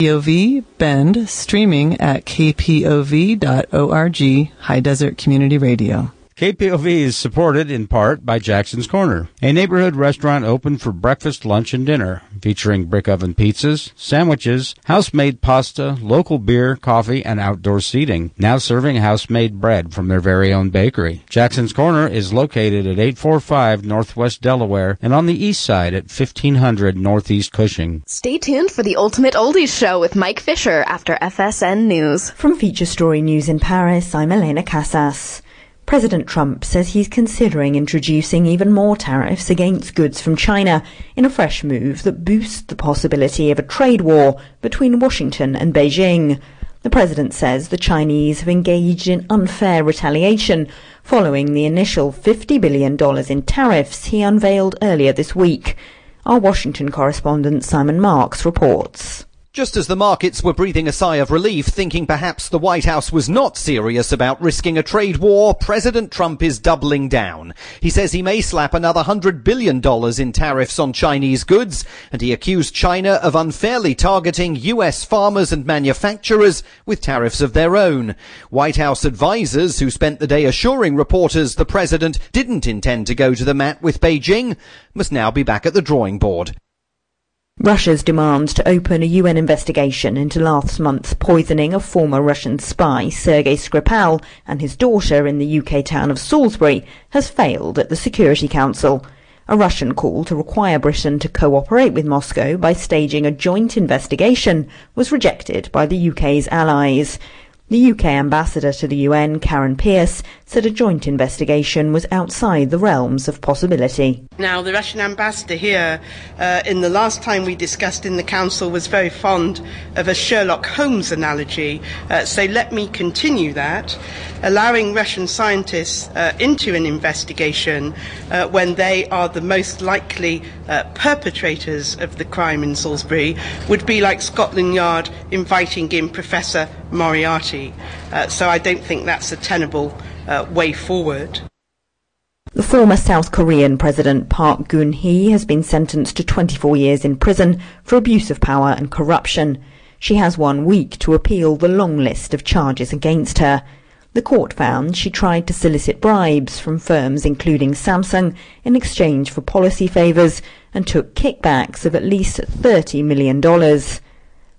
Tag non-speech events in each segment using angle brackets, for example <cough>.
KPOV Bend, streaming at kpov.org, High Desert Community Radio. KPOV is supported in part by Jackson's Corner, a neighborhood restaurant open for breakfast, lunch, and dinner, featuring brick oven pizzas, sandwiches, house-made pasta, local beer, coffee, and outdoor seating. Now serving house-made bread from their very own bakery. Jackson's Corner is located at 845 Northwest Delaware and on the east side at 1500 Northeast Cushing. Stay tuned for the Ultimate Oldies Show with Mike Fisher after FSN News. From Feature Story News in Paris, I'm Elena Casas. President Trump says he's considering introducing even more tariffs against goods from China in a fresh move that boosts the possibility of a trade war between Washington and Beijing. The president says the Chinese have engaged in unfair retaliation following the initial $50 billion in tariffs he unveiled earlier this week. Our Washington correspondent Simon Marks reports. Just as the markets were breathing a sigh of relief, thinking perhaps the White House was not serious about risking a trade war, President Trump is doubling down. He says he may slap another $100 billion in tariffs on Chinese goods, and he accused China of unfairly targeting US farmers and manufacturers with tariffs of their own. White House advisers who spent the day assuring reporters the president didn't intend to go to the mat with Beijing must now be back at the drawing board. Russia's demands to open a UN investigation into last month's poisoning of former Russian spy Sergei Skripal and his daughter in the UK town of Salisbury has failed at the Security Council. A Russian call to require Britain to cooperate with Moscow by staging a joint investigation was rejected by the UK's allies. The UK ambassador to the UN, Karen Pierce, said a joint investigation was outside the realms of possibility. Now, the Russian ambassador here, uh, in the last time we discussed in the Council, was very fond of a Sherlock Holmes analogy. Uh, so let me continue that. Allowing Russian scientists uh, into an investigation uh, when they are the most likely uh, perpetrators of the crime in Salisbury would be like Scotland Yard inviting in Professor Moriarty. Uh, so I don't think that's a tenable uh, way forward. The former South Korean President Park Geun-hye has been sentenced to 24 years in prison for abuse of power and corruption. She has one week to appeal the long list of charges against her. The court found she tried to solicit bribes from firms including Samsung in exchange for policy favours and took kickbacks of at least $30 million.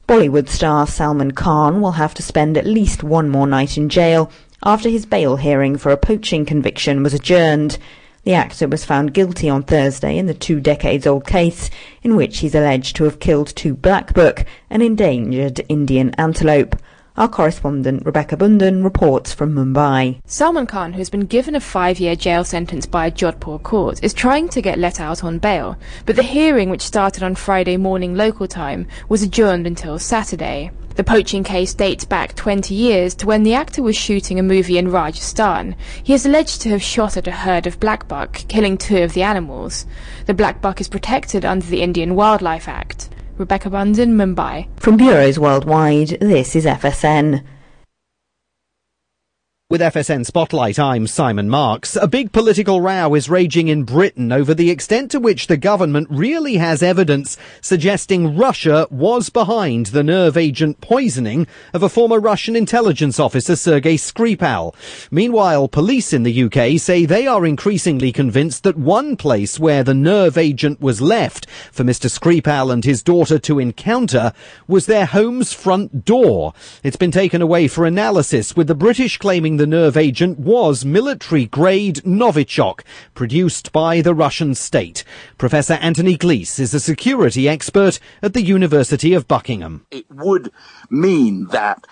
Bollywood star Salman Khan will have to spend at least one more night in jail after his bail hearing for a poaching conviction was adjourned. The actor was found guilty on Thursday in the two decades old case in which he's alleged to have killed two blackbuck, an endangered Indian antelope. Our correspondent Rebecca Bundan reports from Mumbai. Salman Khan, who has been given a five-year jail sentence by a Jodhpur court, is trying to get let out on bail, but the hearing, which started on Friday morning local time, was adjourned until Saturday. The poaching case dates back 20 years to when the actor was shooting a movie in Rajasthan. He is alleged to have shot at a herd of blackbuck, killing two of the animals. The blackbuck is protected under the Indian Wildlife Act. Rebecca Bundan, Mumbai. From bureaus worldwide, this is FSN. With FSN Spotlight, I'm Simon Marks. A big political row is raging in Britain over the extent to which the government really has evidence suggesting Russia was behind the nerve agent poisoning of a former Russian intelligence officer, Sergei Skripal. Meanwhile, police in the UK say they are increasingly convinced that one place where the nerve agent was left for Mr. Skripal and his daughter to encounter was their home's front door. It's been taken away for analysis, with the British claiming the nerve agent was military-grade Novichok, produced by the Russian state. Professor Anthony Glees is a security expert at the University of Buckingham. It would mean that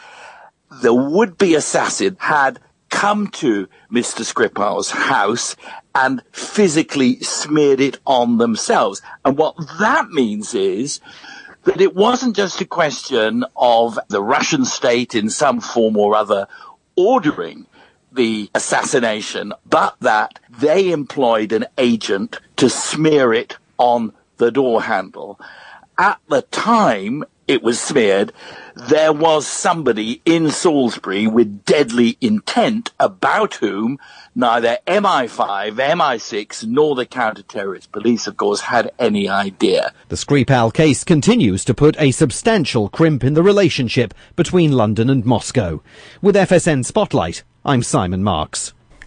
the would-be assassin had come to Mr. Skripal's house and physically smeared it on themselves. And what that means is that it wasn't just a question of the Russian state in some form or other ordering the assassination, but that they employed an agent to smear it on the door handle. At the time, it was smeared, there was somebody in Salisbury with deadly intent about whom neither MI5, MI6, nor the counter-terrorist police, of course, had any idea. The Skripal case continues to put a substantial crimp in the relationship between London and Moscow. With FSN Spotlight, I'm Simon Marks.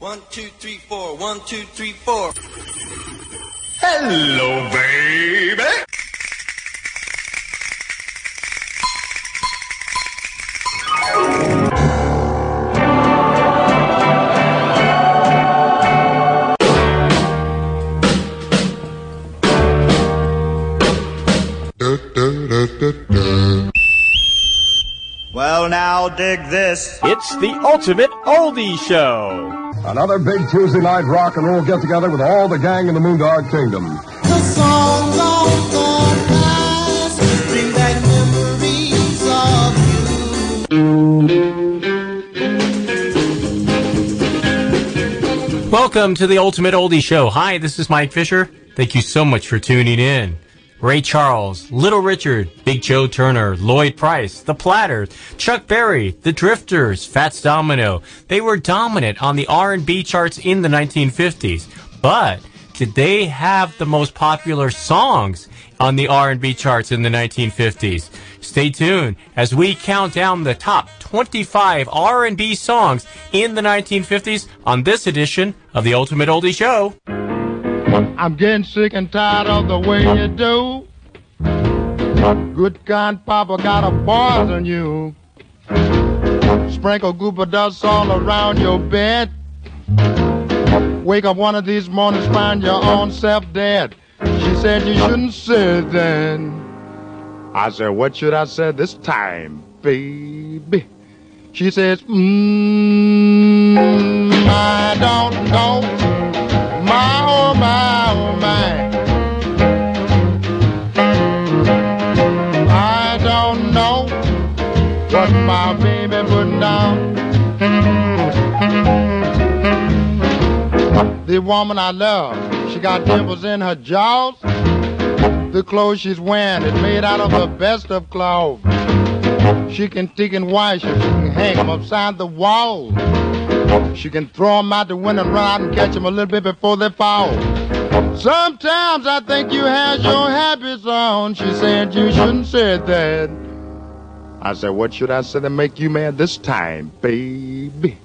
One, two, three, four. One, two, three, four. Hello, baby. Now dig this. It's the ultimate oldie show. Another big Tuesday night rock and roll get together with all the gang in the Moondog Kingdom. The songs of the past bring back memories of you. Welcome to the Ultimate Oldie Show. Hi, this is Mike Fisher. Thank you so much for tuning in. Ray Charles, Little Richard, Big Joe Turner, Lloyd Price, The Platters, Chuck Berry, The Drifters, Fats Domino. They were dominant on the R&B charts in the 1950s. But did they have the most popular songs on the R&B charts in the 1950s? Stay tuned as we count down the top 25 R&B songs in the 1950s on this edition of the Ultimate Oldie Show. I'm getting sick and tired of the way you do. Good kind papa got a poison you. Sprinkle goober dust all around your bed. Wake up one of these mornings, find your own self dead. She said you shouldn't say that. I said, what should I say this time, baby? She says, mmm, I don't know. Down. The woman I love, she got dimples in her jaws. The clothes she's wearing is made out of the best of clothes. She can take and wash them, she can hang them upside the wall. She can throw them out the window and run out and catch them a little bit before they fall. Sometimes I think you have your habits on. She said you shouldn't say that. I said, what should I say to make you mad this time, baby?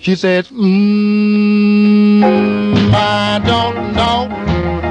She says, mmm, I don't know.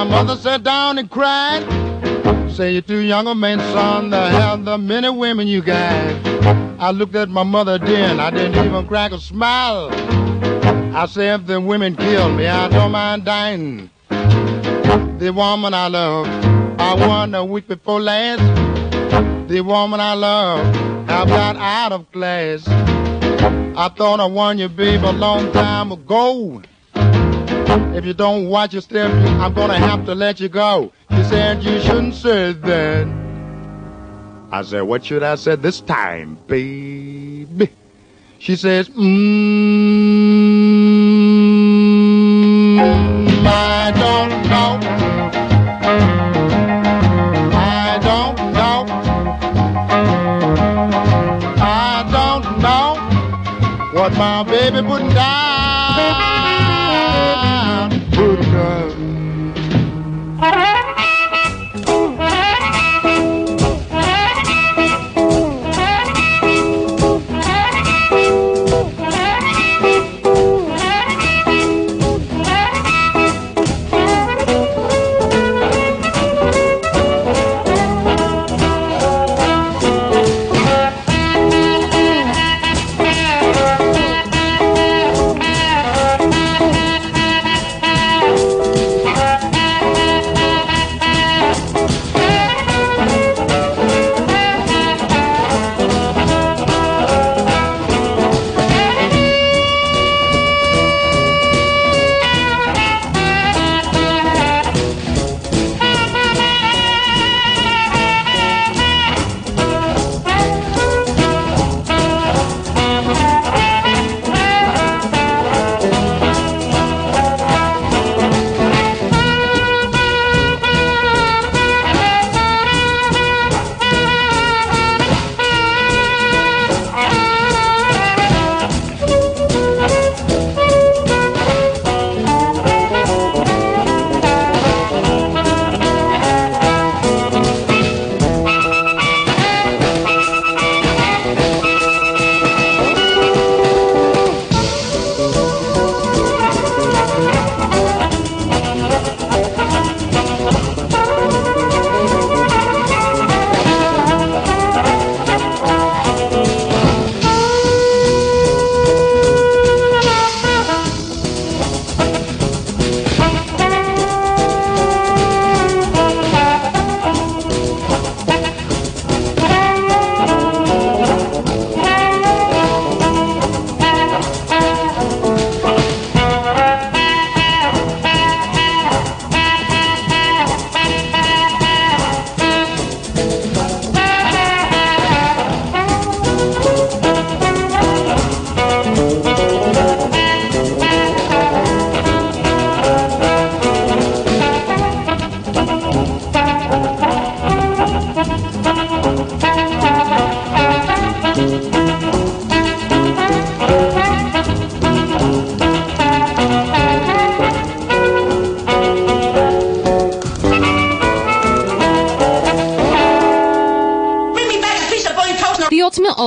My mother sat down and cried. Say you're too young a man, son, to have the many women you got. I looked at my mother then, I didn't even crack a smile. I say if the women kill me, I don't mind dying. The woman I love, I won a week before last. The woman I love, I've got out of class. I thought I won you, babe, a long time ago. If you don't watch your step, I'm gonna have to let you go. She said you shouldn't say that. I said, what should I say this time, baby? She says, mmm,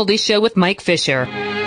Ultimate Oldie Show with Mike Fisher.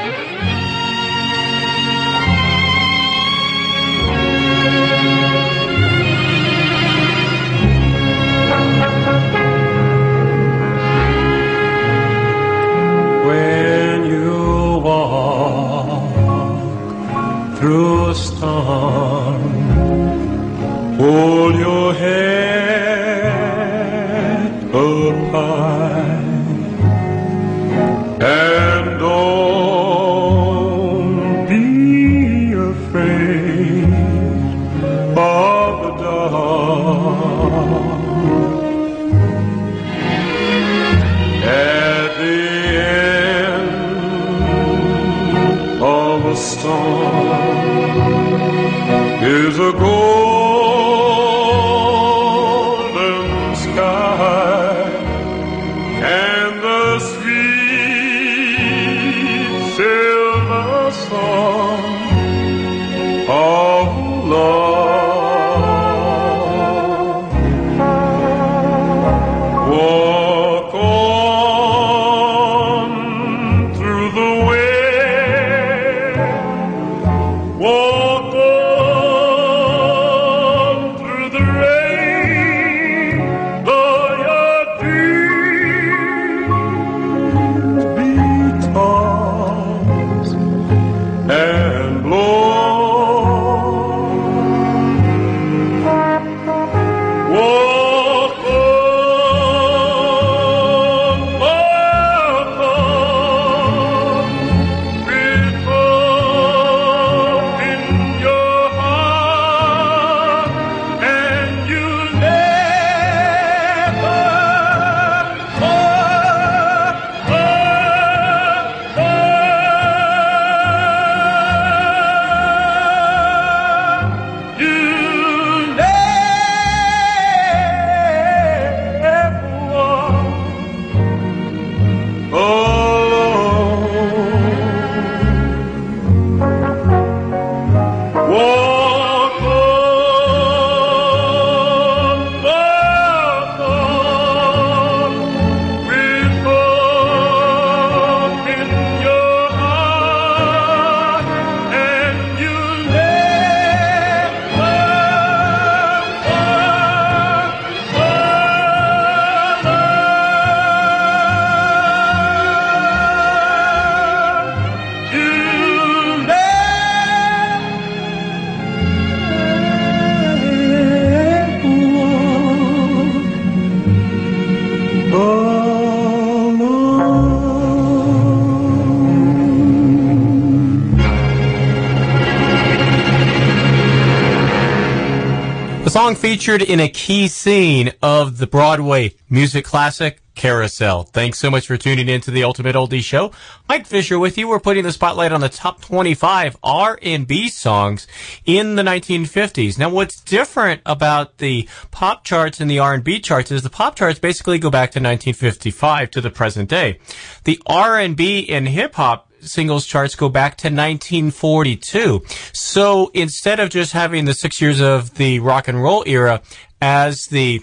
Song featured in a key scene of the Broadway music classic Carousel. Thanks so much for tuning in to the Ultimate Oldie Show. Mike Fisher with you. We're putting the spotlight on the top 25 R&B songs in the 1950s. Now, what's different about the pop charts and the R&B charts is the pop charts basically go back to 1955 to the present day. The R&B and hip hop singles charts go back to 1942. So instead of just having the six years of the rock and roll era as the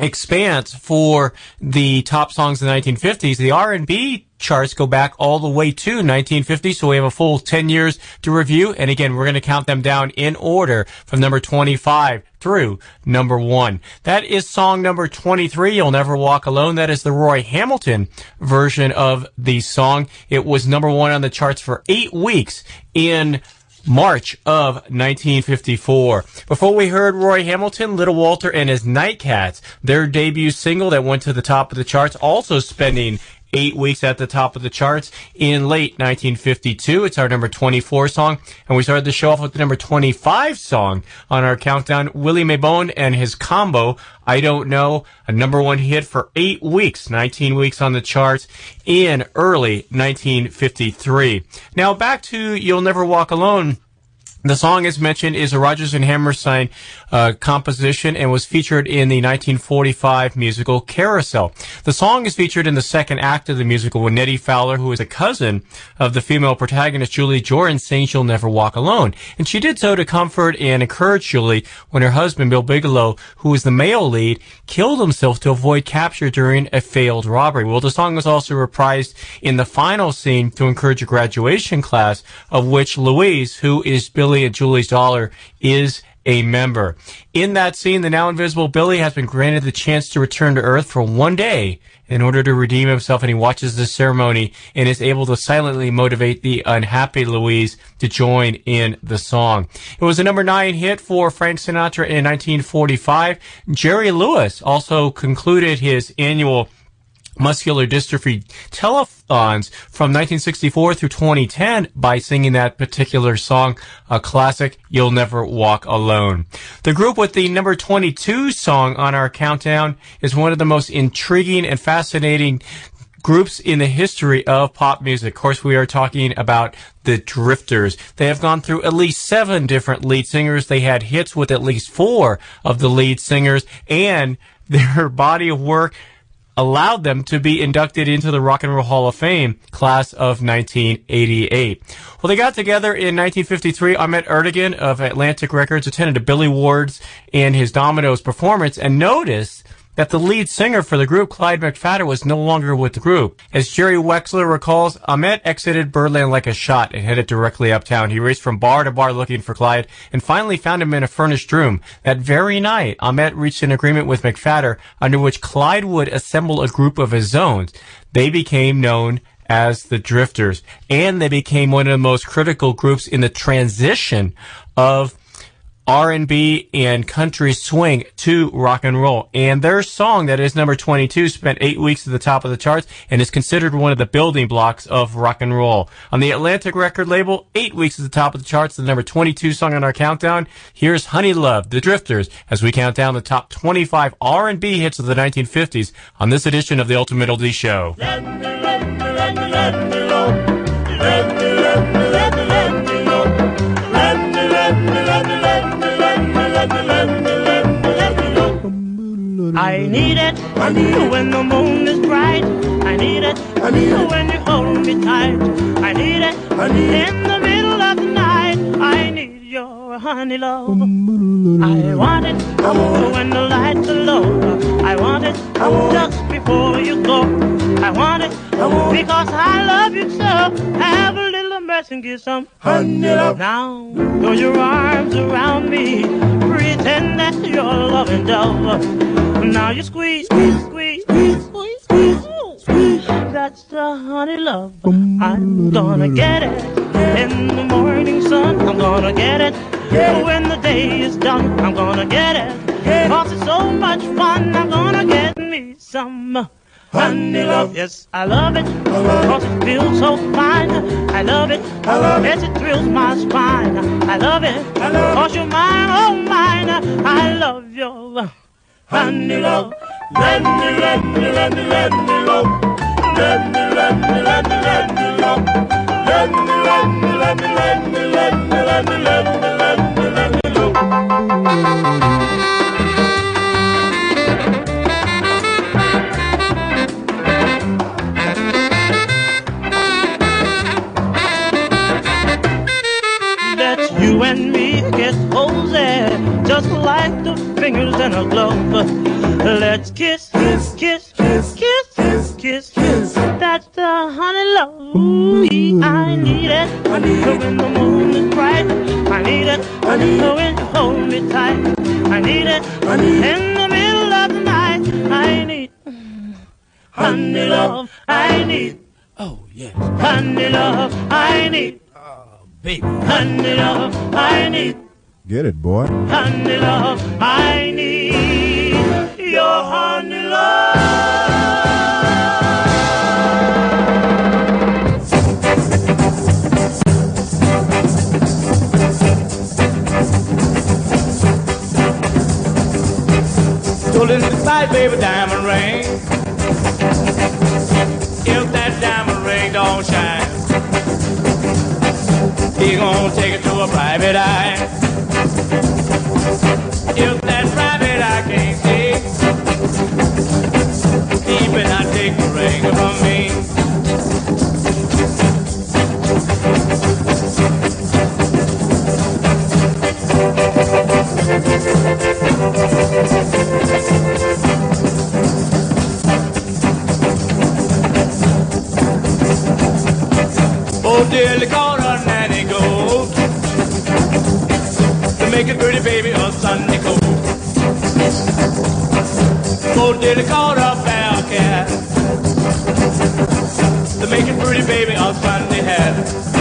expanse for the top songs in the 1950s, the R&B charts go back all the way to 1950. So we have a full 10 years to review. And again, we're going to count them down in order from number 25 through number one. That is song number 23, You'll Never Walk Alone. That is the Roy Hamilton version of the song. It was number one on the charts for eight weeks in March of 1954. Before we heard Roy Hamilton, Little Walter and his Nightcats, their debut single that went to the top of the charts, also spending eight weeks at the top of the charts in late 1952. It's our number 24 song. And we started the show off with the number 25 song on our countdown, Willie Mabon and his combo, I Don't Know, a number one hit for eight weeks, 19 weeks on the charts in early 1953. Now back to You'll Never Walk Alone. The song, as mentioned, is a Rodgers and Hammerstein uh, composition and was featured in the 1945 musical Carousel. The song is featured in the second act of the musical when Nettie Fowler, who is a cousin of the female protagonist Julie Jordan, sings "She'll Never Walk Alone," and she did so to comfort and encourage Julie when her husband Bill Bigelow, who is the male lead, killed himself to avoid capture during a failed robbery. Well, the song was also reprised in the final scene to encourage a graduation class, of which Louise, who is Bill And Julie's Dollar is a member. In that scene, the now invisible Billy has been granted the chance to return to Earth for one day in order to redeem himself, and he watches the ceremony and is able to silently motivate the unhappy Louise to join in the song. It was a number nine hit for Frank Sinatra in 1945. Jerry Lewis also concluded his annual muscular dystrophy telethons from 1964 through 2010 by singing that particular song, a classic, You'll Never Walk Alone. The group with the number 22 song on our countdown is one of the most intriguing and fascinating groups in the history of pop music. Of course, we are talking about the Drifters. They have gone through at least seven different lead singers. They had hits with at least four of the lead singers and <laughs> their body of work allowed them to be inducted into the Rock and Roll Hall of Fame class of 1988. Well, they got together in 1953. Ahmet Ertegun of Atlantic Records attended a Billy Ward's and his Dominoes performance and noticed that the lead singer for the group, Clyde McPhatter, was no longer with the group. As Jerry Wexler recalls, Ahmet exited Birdland like a shot and headed directly uptown. He raced from bar to bar looking for Clyde and finally found him in a furnished room. That very night, Ahmet reached an agreement with McPhatter under which Clyde would assemble a group of his own. They became known as the Drifters, and they became one of the most critical groups in the transition of R&B and country swing to rock and roll. And their song that is number 22 spent eight weeks at the top of the charts and is considered one of the building blocks of rock and roll. On the Atlantic record label, eight weeks at the top of the charts, the number 22 song on our countdown. Here's Honey Love, The Drifters, as we count down the top 25 R&B hits of the 1950s on this edition of the Ultimate Oldie Show. I need it I need it. when the moon is bright. I need it I need it when you hold me tight. I need it I need it in the middle of the night. I need your honey love. I want it I want when the lights are low. I want it I want just before you go. I want it I want because I love you so. Have a little and give some. Now throw your arms around me. Pretend that you're loving dove. Now you squeeze, squeeze, squeeze, squeeze, squeeze, squeeze. squeeze. That's the honey love. I'm gonna get it in the morning sun. I'm gonna get it when the day is done. I'm gonna get it. Cause it's so much fun. I'm gonna get me some. Honey love, yes, I love it, cause it feels so fine. I love it, I love yes, it thrills my spine. I love it, I love cause you're mine, oh mine. I love your honey love. Let me, let me, let me, let me love. Let me, let me, let me, let me love. Let me, let me, let me, let me, let me, let me, let me, like the fingers in a glove. Let's kiss, kiss, kiss, kiss, kiss, kiss, kiss, kiss. That's the honey love. Ooh, I need it. I need it when the moon is bright. I need it. I need it when you hold me tight. I need it. I need it in the middle of the night. I need honey love. I need. Oh yes. Honey love. I need. Oh Baby. Honey love, I need. Get it, boy. Honey love, I need your honey Told him inside, baby, diamond ring. If that diamond ring don't shine, He gonna take it to a private eye. If that private eye can't take, he better take the ring from me. Make a pretty baby a Sunday coat. Oh, dearly called her bear cat to make a pretty baby a Sunday hat.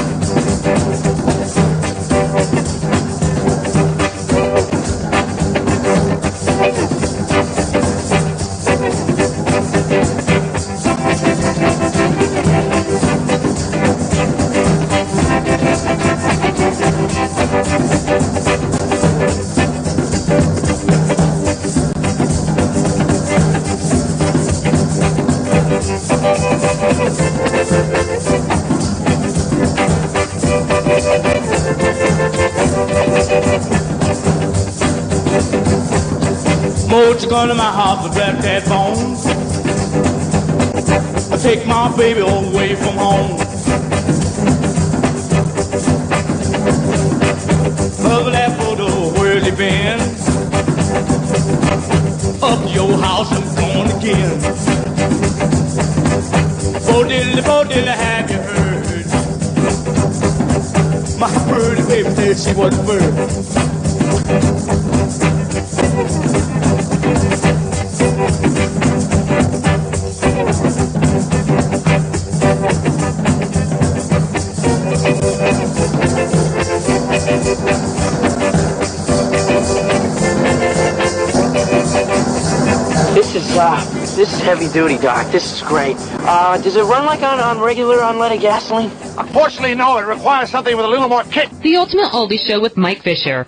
To my house with black cat bones. I take my baby away from home. Cover that photo where he been. Up your house and gone again. Oh, bo diddly, bo oh, diddly, have you heard? My pretty baby said she was a bird. This is heavy duty, Doc. This is great. Uh, does it run like on, on regular unleaded gasoline? Unfortunately, no. It requires something with a little more kick. The Ultimate Oldie Show with Mike Fisher.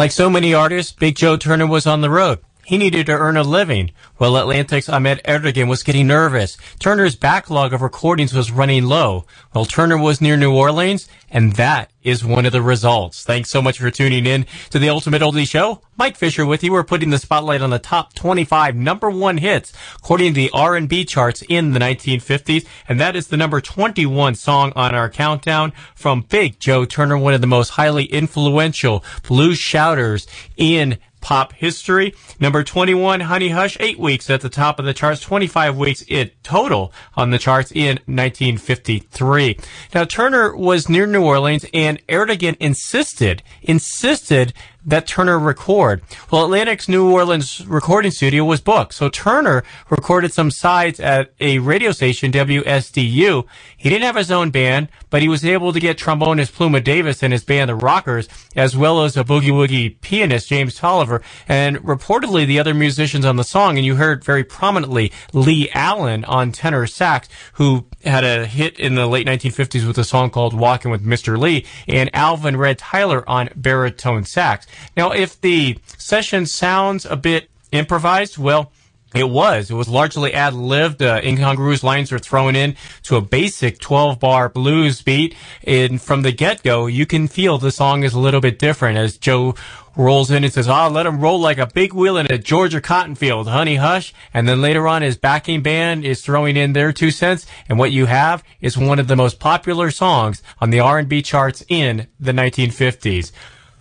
Like so many artists, Big Joe Turner was on the road. He needed to earn a living. While Atlantic's Ahmet Ertegun was getting nervous. Turner's backlog of recordings was running low. Well, Turner was near New Orleans, and that is one of the results. Thanks so much for tuning in to the Ultimate Oldie Show. Mike Fisher with you. We're putting the spotlight on the top 25 number one hits according to the R&B charts in the 1950s, and that is the number 21 song on our countdown from Big Joe Turner, one of the most highly influential blues shouters in pop history. Number 21, Honey Hush, eight weeks at the top of the charts, 25 weeks in total on the charts in 1953. Now, Turner was near New Orleans and Ertegun insisted, insisted that Turner record. Well, Atlantic's New Orleans recording studio was booked, so Turner recorded some sides at a radio station, WSDU. He didn't have his own band, but he was able to get trombonist Pluma Davis and his band, the Rockers, as well as a boogie woogie pianist, James Tolliver, and reportedly the other musicians on the song, and you heard very prominently Lee Allen on tenor sax, who had a hit in the late 1950s with a song called Walking with Mr. Lee, and Alvin Red Tyler on baritone sax. Now, if the session sounds a bit improvised, well, it was. It was largely ad-libbed. Uh, incongruous lines were thrown in to a basic 12-bar blues beat. And from the get-go, you can feel the song is a little bit different as Joe rolls in and says, "Ah, let him roll like a big wheel in a Georgia cotton field, honey hush." And then later on, his backing band is throwing in their two cents, and what you have is one of the most popular songs on the R&B charts in the 1950s.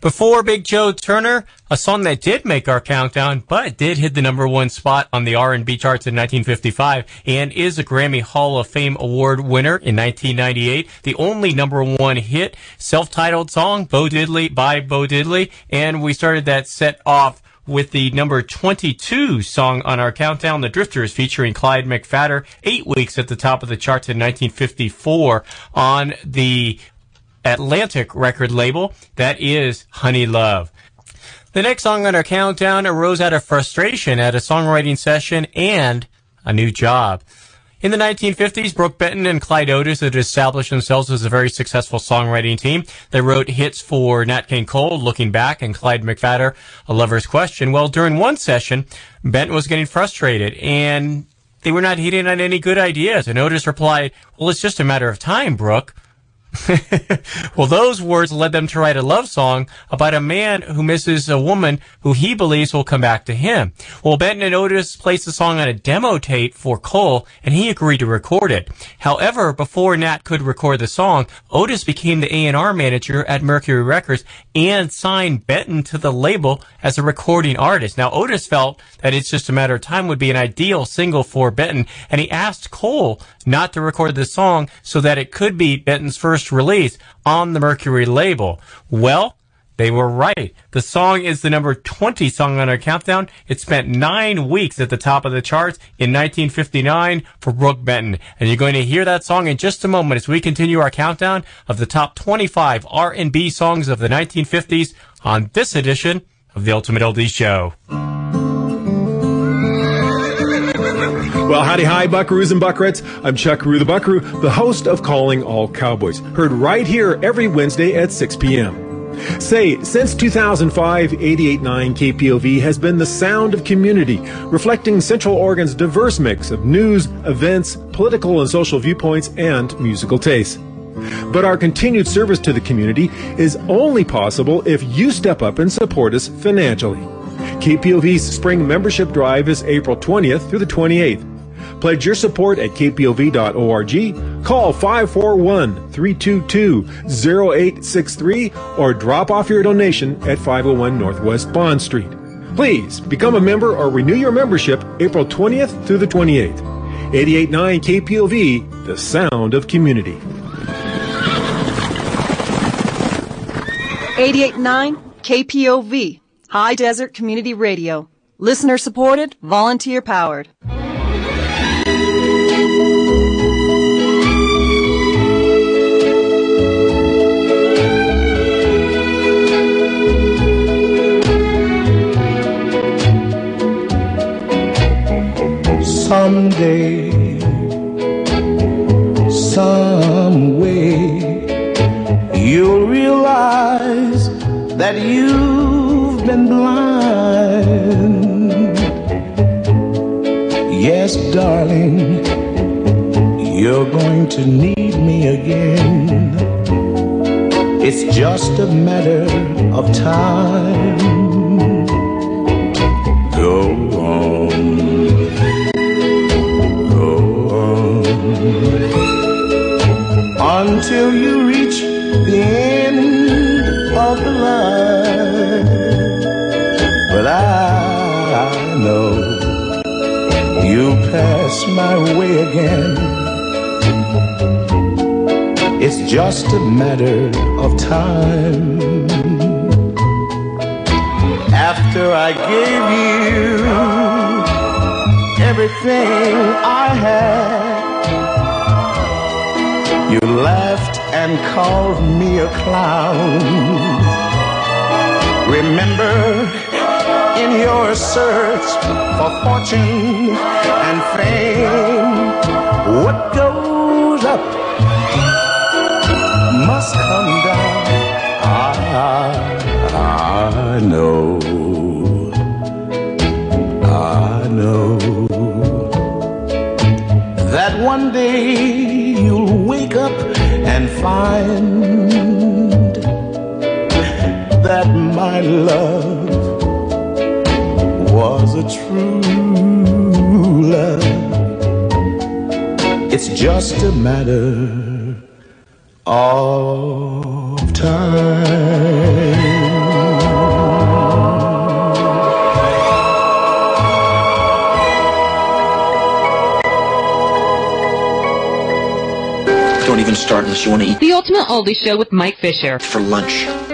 Before Big Joe Turner, a song that did make our countdown, but did hit the number one spot on the R&B charts in 1955 and is a Grammy Hall of Fame award winner in 1998. The only number one hit, self-titled song, Bo Diddley by Bo Diddley. And we started that set off with the number 22 song on our countdown, The Drifters, featuring Clyde McPhatter, eight weeks at the top of the charts in 1954 on the Atlantic record label. That is Honey Love. The next song on our countdown arose out of frustration at a songwriting session and a new job. In the 1950s, Brook Benton and Clyde Otis had established themselves as a very successful songwriting team. They wrote hits for Nat King Cole, Looking Back, and Clyde McPhatter, A Lover's Question. Well, during one session, Benton was getting frustrated and they were not hitting on any good ideas. And Otis replied, well, it's just a matter of time, Brook. <laughs> well, those words led them to write a love song about a man who misses a woman who he believes will come back to him. Well, Benton and Otis placed the song on a demo tape for Cole, and he agreed to record it. However, before Nat could record the song, Otis became the A&R manager at Mercury Records and signed Benton to the label as a recording artist. Now, Otis felt that it's just a matter of time would be an ideal single for Benton, and he asked Cole not to record the song so that it could be Benton's first release on the Mercury label. Well, they were right. The song is the number 20 song on our countdown. It spent nine weeks at the top of the charts in 1959 for Brook Benton. And you're going to hear that song in just a moment as we continue our countdown of the top 25 R&B songs of the 1950s on this edition of the Ultimate Oldies Show. Well, howdy hi, buckaroos and buckarettes. I'm Chuck Rue the Buckaroo, the host of Calling All Cowboys, heard right here every Wednesday at 6 p.m. Say, since 2005, 88.9 KPOV has been the sound of community, reflecting Central Oregon's diverse mix of news, events, political and social viewpoints, and musical tastes. But our continued service to the community is only possible if you step up and support us financially. KPOV's spring membership drive is April 20th through the 28th. Pledge your support at kpov.org, call 541 322 0863, or drop off your donation at 501 Northwest Bond Street. Please become a member or renew your membership April 20th through the 28th. 889 KPOV, the sound of community. 889 KPOV, High Desert Community Radio. Listener supported, volunteer powered. someday, some way, you'll realize that you've been blind. Yes, darling, you're going to need me again. It's just a matter of time. until you reach the end of the line. But I, I know you'll pass my way again. It's just a matter of time. After I gave you everything I had, you laughed and called me a clown. Remember, in your search for fortune and fame, what goes up must come down. I, I know. I know that one day and find that my love was a true love. It's just a matter you want to eat. The Ultimate Oldie Show with Mike Fisher. For lunch.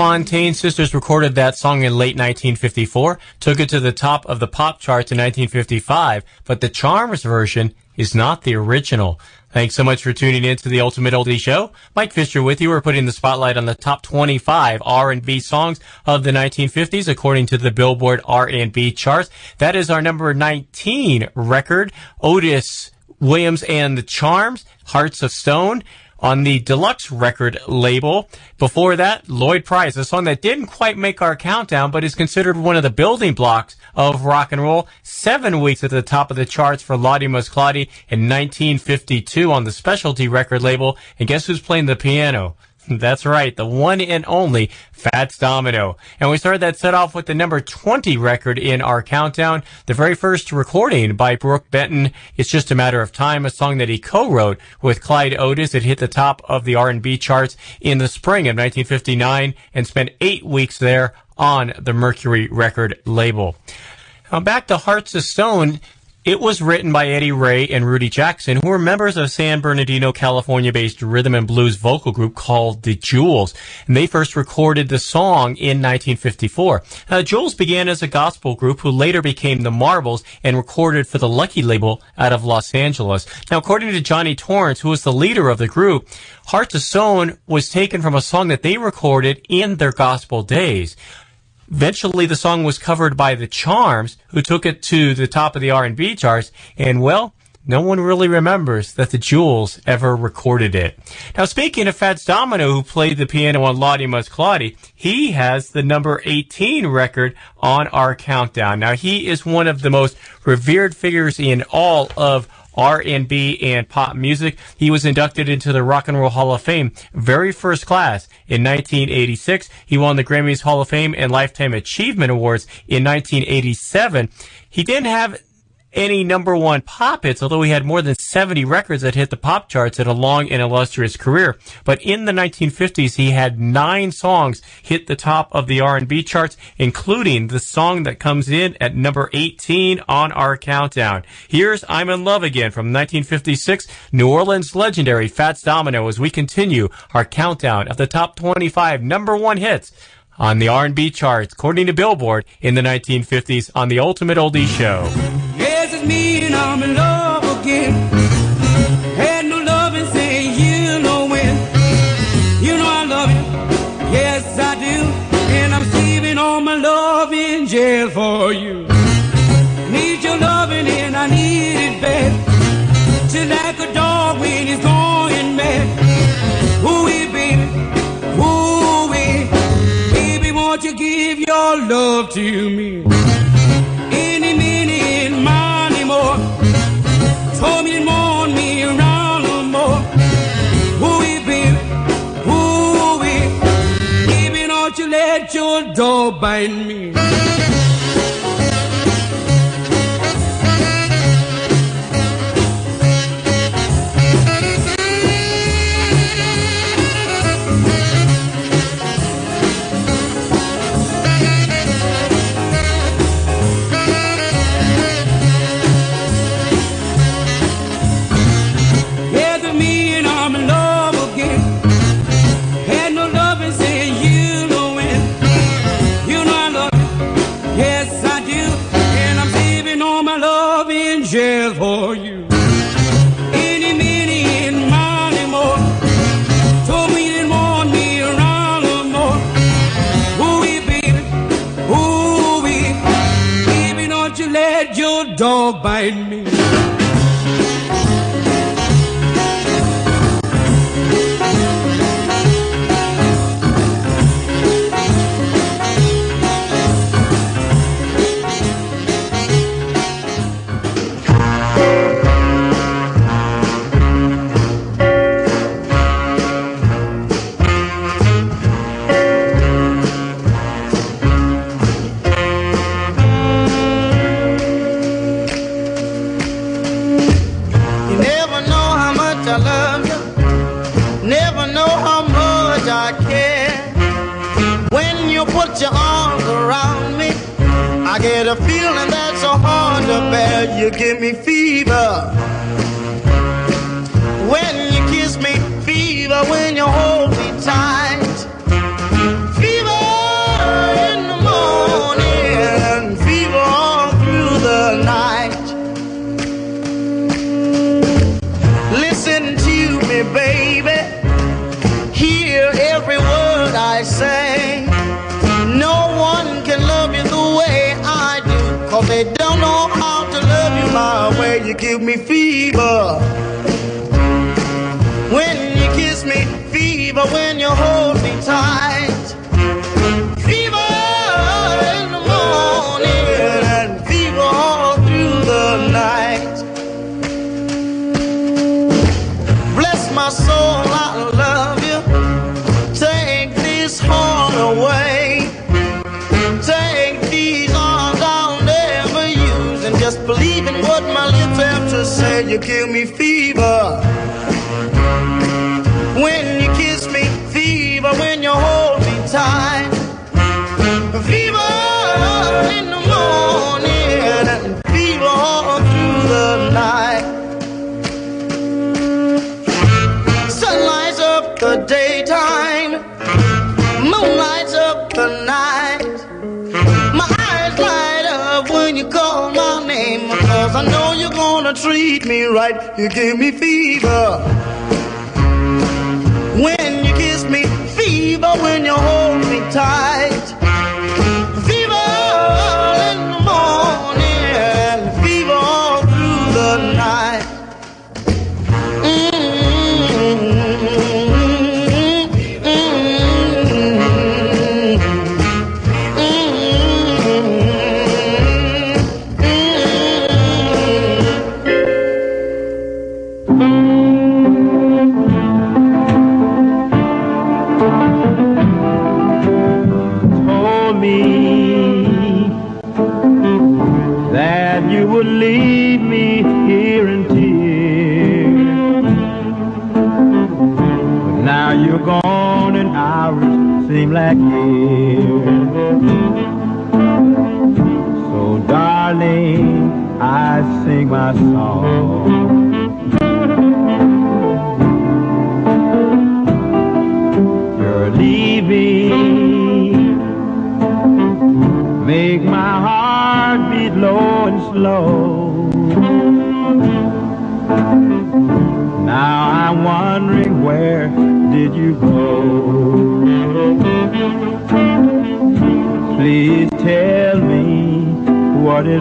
Fontaine sisters recorded that song in late 1954, took it to the top of the pop charts in 1955, but the Charms version is not the original. Thanks so much for tuning in to the Ultimate Oldie Show. Mike Fisher with you. We're putting the spotlight on the top 25 R&B songs of the 1950s according to the Billboard R&B charts. That is our number 19 record, Otis Williams and the Charms, Hearts of Stone on the deluxe record label. Before that, Lloyd Price, a song that didn't quite make our countdown, but is considered one of the building blocks of rock and roll. Seven weeks at the top of the charts for Lawdy Clawdy in 1952 on the specialty record label. And guess who's playing the piano? That's right, the one and only Fats Domino. And we started that set off with the number 20 record in our countdown, the very first recording by Brook Benton. It's just a matter of time, a song that he co-wrote with Clyde Otis. It hit the top of the R&B charts in the spring of 1959 and spent eight weeks there on the Mercury record label. Now back to Hearts of Stone. It was written by Eddie Ray and Rudy Jackson, who were members of San Bernardino, California-based rhythm and blues vocal group called the Jewels. And they first recorded the song in 1954. Now, uh, the Jewels began as a gospel group who later became the Marbles and recorded for the Lucky label out of Los Angeles. Now, according to Johnny Torrance, who was the leader of the group, Hearts of Stone was taken from a song that they recorded in their gospel days. Eventually, the song was covered by the Charms, who took it to the top of the R&B charts, and well, no one really remembers that the Jewels ever recorded it. Now, speaking of Fats Domino, who played the piano on Lawdy Miss Clawdy, he has the number 18 record on our countdown. Now, he is one of the most revered figures in all of R&B and pop music. He was inducted into the Rock and Roll Hall of Fame very first class in 1986. He won the Grammys Hall of Fame and Lifetime Achievement Awards in 1987. He didn't have any number one pop hits, although he had more than 70 records that hit the pop charts in a long and illustrious career. But in the 1950s, he had nine songs hit the top of the R&B charts, including the song that comes in at number 18 on our countdown. Here's I'm in Love Again from 1956, New Orleans legendary Fats Domino as we continue our countdown of the top 25 number one hits on the R&B charts, according to Billboard, in the 1950s on the Ultimate Oldie Show. Me and I'm in love again. Had no loving saying you know when. You know I love you. Yes, I do. And I'm saving all my love in jail for you. Need your loving and I need it bad. Just like a dog when he's going mad. Ooh, baby. Ooh, baby, won't you give your love to me? Don't bind me.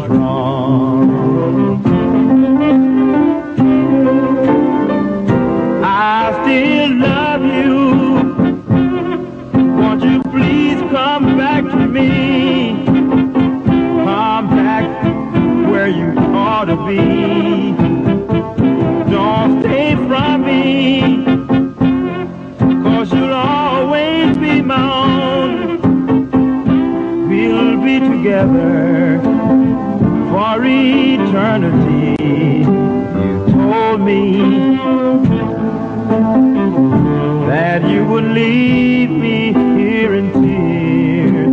is wrong. leave me here in tears.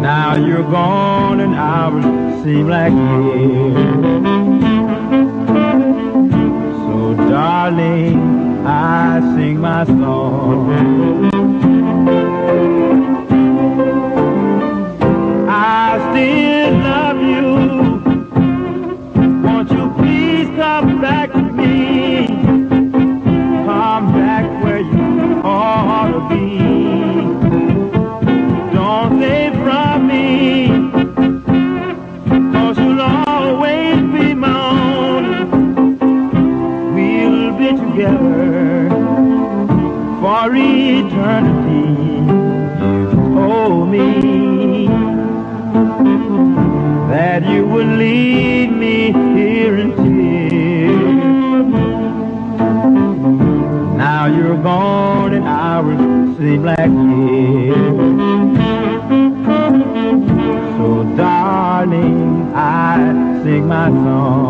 Now you're gone and hours seem like years. So darling, I sing my song. leave me here in tears. Now you're gone and hours seem like years. So darling, I sing my song.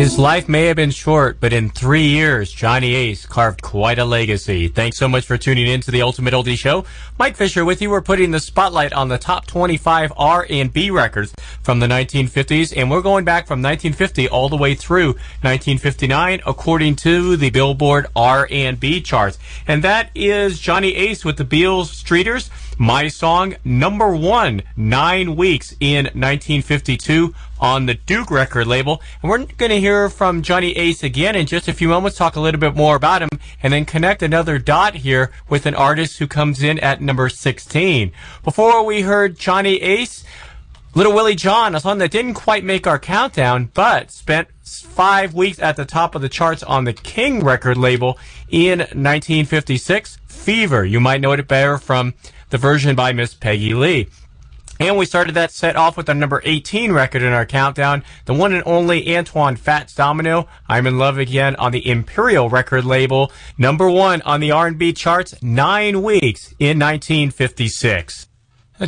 His life may have been short, but in three years, Johnny Ace carved quite a legacy. Thanks so much for tuning in to the Ultimate Oldie Show. Mike Fisher with you. We're putting the spotlight on the top 25 R&B records from the 1950s, and we're going back from 1950 all the way through 1959, according to the Billboard R&B charts. And that is Johnny Ace with the Beale Streeters. My song number one, nine weeks in 1952 on the Duke record label. And we're going to hear from Johnny Ace again in just a few moments, talk a little bit more about him, and then connect another dot here with an artist who comes in at number 16. Before we heard Johnny Ace, Little Willie John, a song that didn't quite make our countdown, but spent five weeks at the top of the charts on the King record label in 1956. Fever. You might know it better from the version by Miss Peggy Lee. And we started that set off with our number 18 record in our countdown, the one and only Antoine Fats Domino, I'm in Love Again on the Imperial record label, number one on the R&B charts, nine weeks in 1956.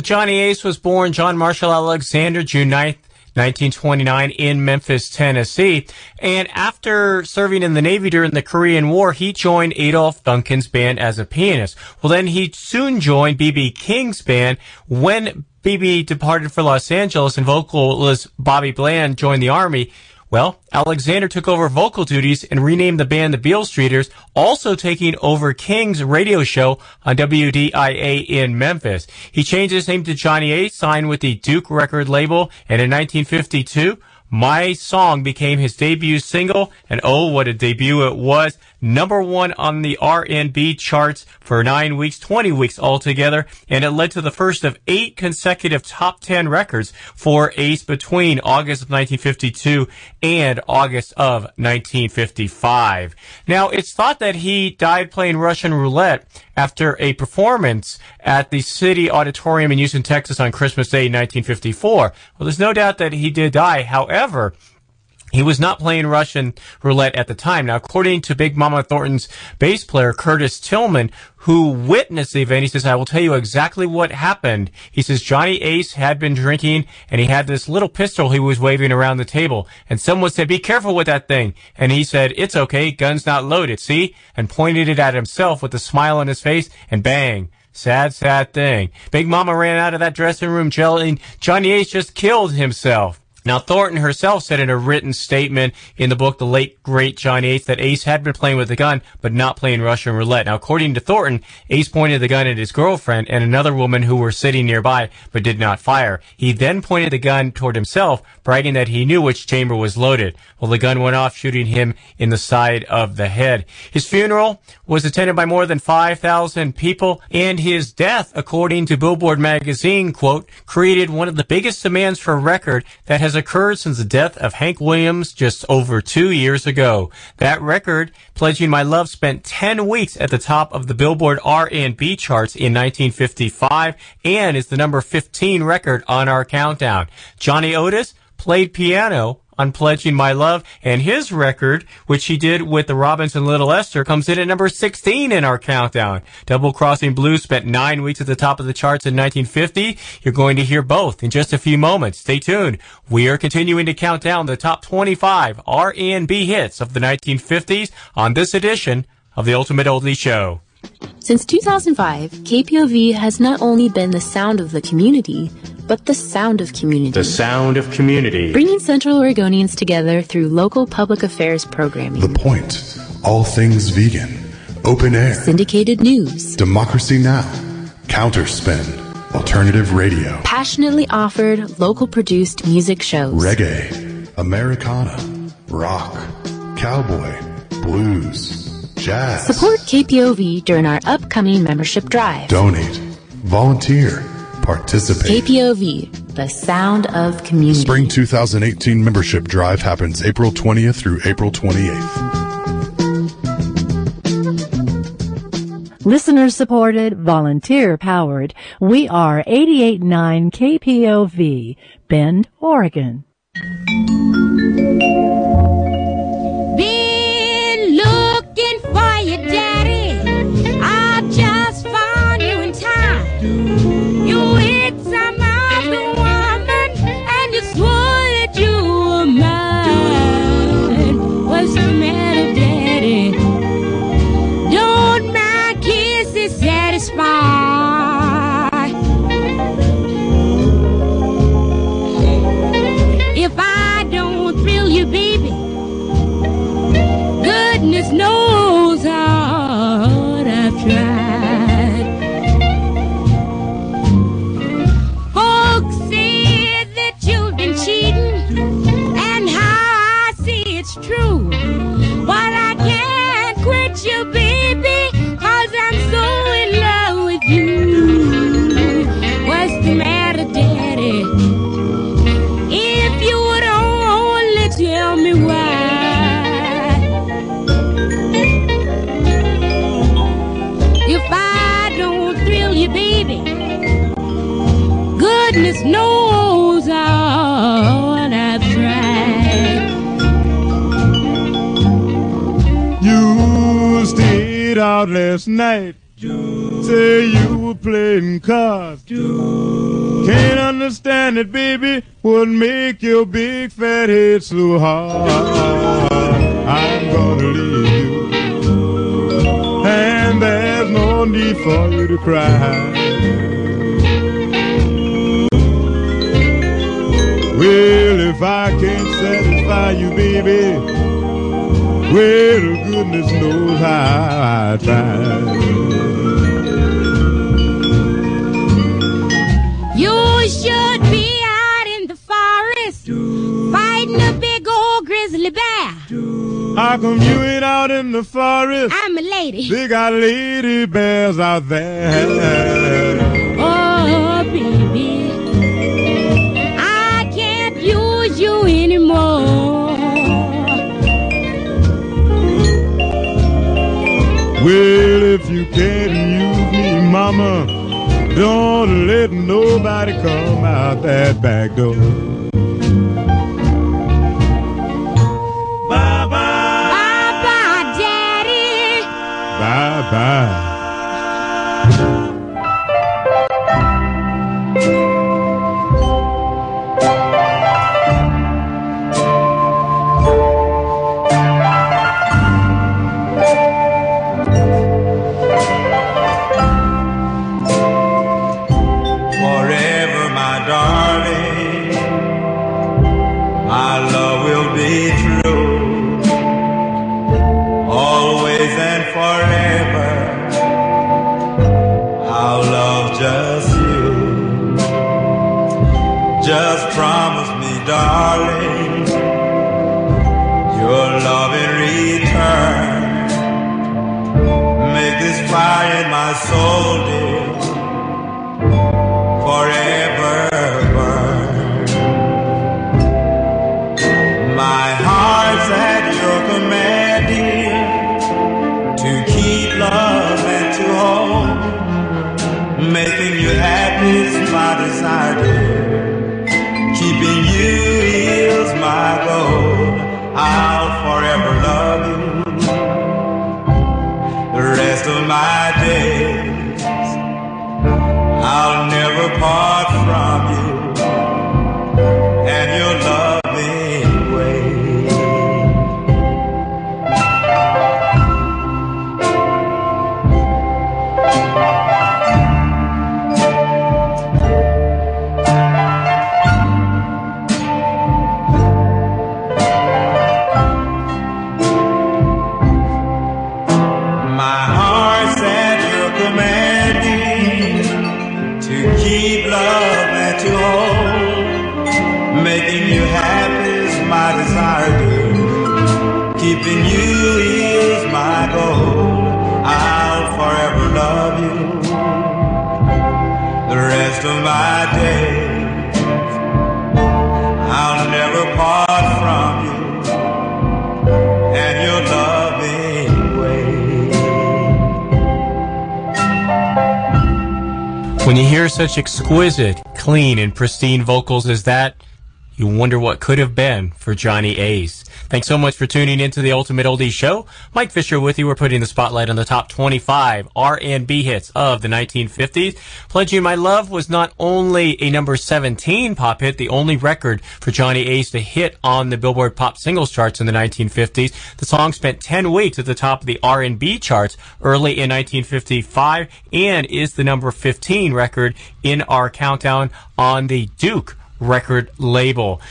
Johnny Ace was born John Marshall Alexander, June 9th, 1929 in Memphis, Tennessee. And after serving in the Navy during the Korean War, he joined Adolph Duncan's band as a pianist. Well, then he soon joined B.B. King's band when BB departed for Los Angeles and vocalist Bobby Bland joined the army. Well, Alexander took over vocal duties and renamed the band the Beale Streeters, also taking over King's radio show on WDIA in Memphis. He changed his name to Johnny Ace, signed with the Duke record label, and in 1952, my Song became his debut single, and oh, what a debut it was. Number one on the R&B charts for nine weeks, 20 weeks altogether, and it led to the first of eight consecutive top 10 records for Ace between August of 1952 and August of 1955. Now, it's thought that he died playing Russian roulette after a performance at the City Auditorium in Houston, Texas on Christmas Day 1954. Well, there's no doubt that he did die. However, he was not playing Russian roulette at the time. Now, according to Big Mama Thornton's bass player, Curtis Tillman, who witnessed the event, he says, I will tell you exactly what happened. He says Johnny Ace had been drinking and he had this little pistol he was waving around the table. And someone said, be careful with that thing. And he said, it's okay. Gun's not loaded. See? And pointed it at himself with a smile on his face and bang. Sad, sad thing. Big Mama ran out of that dressing room yelling, Johnny Ace just killed himself. Now, Thornton herself said in a written statement in the book, The Late Great John Ace, that Ace had been playing with a gun, but not playing Russian roulette. Now, according to Thornton, Ace pointed the gun at his girlfriend and another woman who were sitting nearby, but did not fire. He then pointed the gun toward himself, bragging that he knew which chamber was loaded. Well, the gun went off, shooting him in the side of the head. His funeral was attended by more than 5,000 people, and his death, according to Billboard magazine, quote, created one of the biggest demands for a record that has occurred since the death of Hank Williams just over two years ago. That record, Pledging My Love, spent 10 weeks at the top of the Billboard R&B charts in 1955 and is the number 15 record on our countdown. Johnny Otis played piano on Pledging My Love, and his record, which he did with the Robins and Little Esther, comes in at number 16 in our countdown. Double Crossing Blues spent nine weeks at the top of the charts in 1950. You're going to hear both in just a few moments. Stay tuned. We are continuing to count down the top 25 R&B hits of the 1950s on this edition of the Ultimate Oldie Show. Since 2005, KPOV has not only been the sound of the community, but the sound of community. The sound of community. Bringing Central Oregonians together through local public affairs programming. The Point, all things vegan, open air, syndicated news, democracy now, counterspin, alternative radio, passionately offered local produced music shows, reggae, Americana, rock, cowboy, blues, jazz. Support KPOV during our upcoming membership drive. Donate, volunteer, participate. KPOV, the sound of community. Spring 2018 membership drive happens April 20th through April 28th. Listener supported, volunteer powered. We are 889 KPOV, Bend, Oregon. Last night. Say you were playing cards. Can't understand it, baby. What make your big fat head so hard? I'm gonna leave you. And there's no need for you to cry. Well, if I can't satisfy you, baby, well, goodness knows how I tried. You should be out in the forest fighting a big old grizzly bear. How come you ain't out in the forest? I'm a lady. They got lady bears out there. Well, if you can't use me, mama, don't let nobody come out that back door. Bye bye. Bye bye, Daddy. Bye bye. Darling, your love in return. Make this fire in my soul, such exquisite, clean, and pristine vocals as that, you wonder what could have been for Johnny Ace. Thanks so much for tuning into the Ultimate Oldies Show. Mike Fisher with you. We're putting the spotlight on the top 25 R&B hits of the 1950s. Pledging My Love was not only a number 17 pop hit, the only record for Johnny Ace to hit on the Billboard Pop Singles charts in the 1950s. The song spent 10 weeks at the top of the R&B charts early in 1955 and is the number 15 record in our countdown on the Duke record label.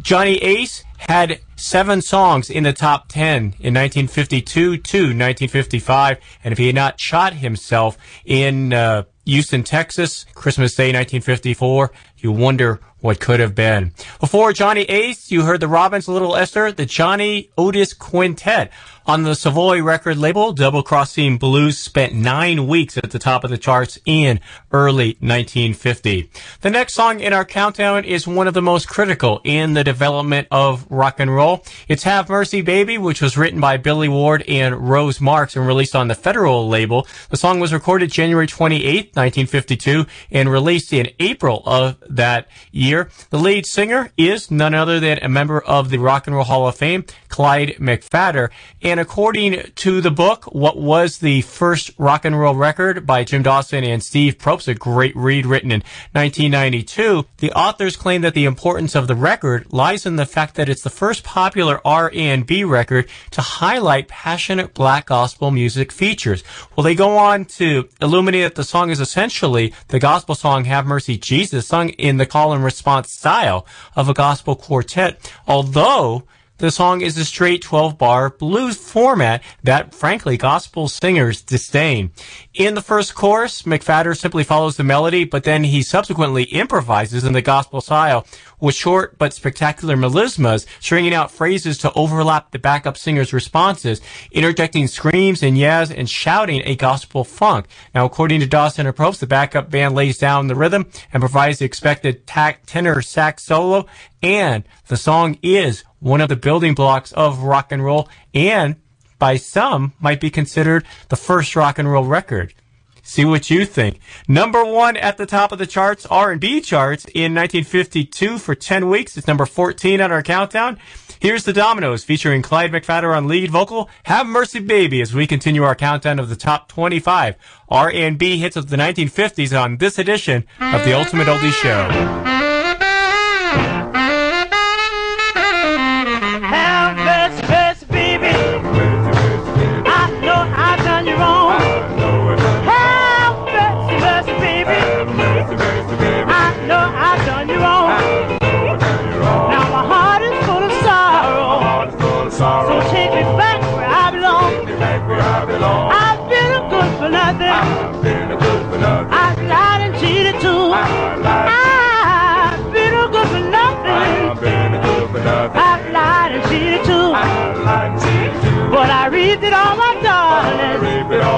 Johnny Ace had seven songs in the top 10 in 1952 to 1955. And if he had not shot himself in uh, Houston, Texas, Christmas Day 1954, you wonder What Could Have Been. Before Johnny Ace, you heard the Robins Little Esther, the Johnny Otis Quintet. On the Savoy record label, Double Crossing Blues spent nine weeks at the top of the charts in early 1950. The next song in our countdown is one of the most critical in the development of rock and roll. It's Have Mercy Baby, which was written by Billy Ward and Rose Marks and released on the Federal label. The song was recorded January 28, 1952 and released in April of that year. The lead singer is none other than a member of the Rock and Roll Hall of Fame, Clyde McPhatter. And according to the book, What Was the First Rock and Roll Record by Jim Dawson and Steve Propes, a great read written in 1992, the authors claim that the importance of the record lies in the fact that it's the first popular R&B record to highlight passionate black gospel music features. Well, they go on to illuminate that the song is essentially the gospel song Have Mercy Jesus sung in the call and response style of a gospel quartet, although the song is a straight 12 bar blues format that, frankly, gospel singers disdain. In the first chorus, McPhatter simply follows the melody, but then he subsequently improvises in the gospel style with short but spectacular melismas, stringing out phrases to overlap the backup singer's responses, interjecting screams and yells and shouting a gospel funk. Now, according to Dawson and Propes, the backup band lays down the rhythm and provides the expected tack, tenor sax solo, and the song is one of the building blocks of rock and roll and by some might be considered the first rock and roll record. See what you think. Number one at the top of the charts, R&B charts in 1952 for 10 weeks. It's number 14 on our countdown. Here's the Dominoes featuring Clyde McPhatter on lead vocal. Have Mercy Baby as we continue our countdown of the top 25 R&B hits of the 1950s on this edition of the Ultimate Oldie Show.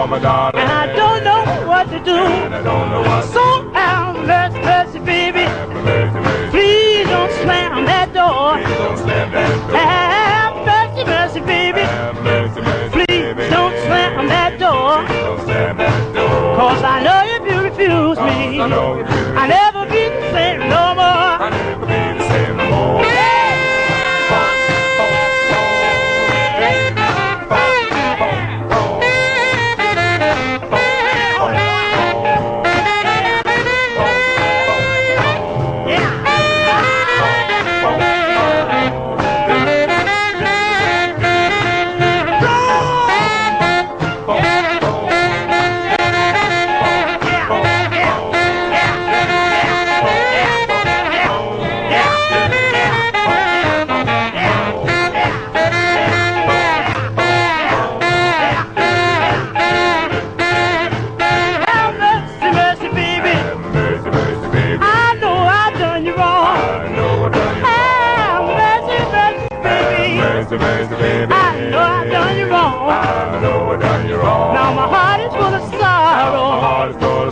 Darling. And I don't know what to do. So have mercy, mercy, baby. Please don't slam that door. Have mercy, mercy, baby. Please don't slam that door. Cause I know if you refuse me, I'll never be the same no more.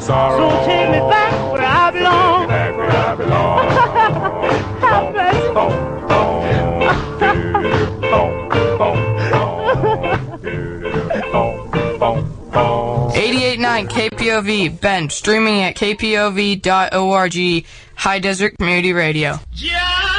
Sorrow. So take me back where I belong. Have mercy. 88.9 KPOV, Ben, streaming at kpov.org, High Desert Community Radio. Just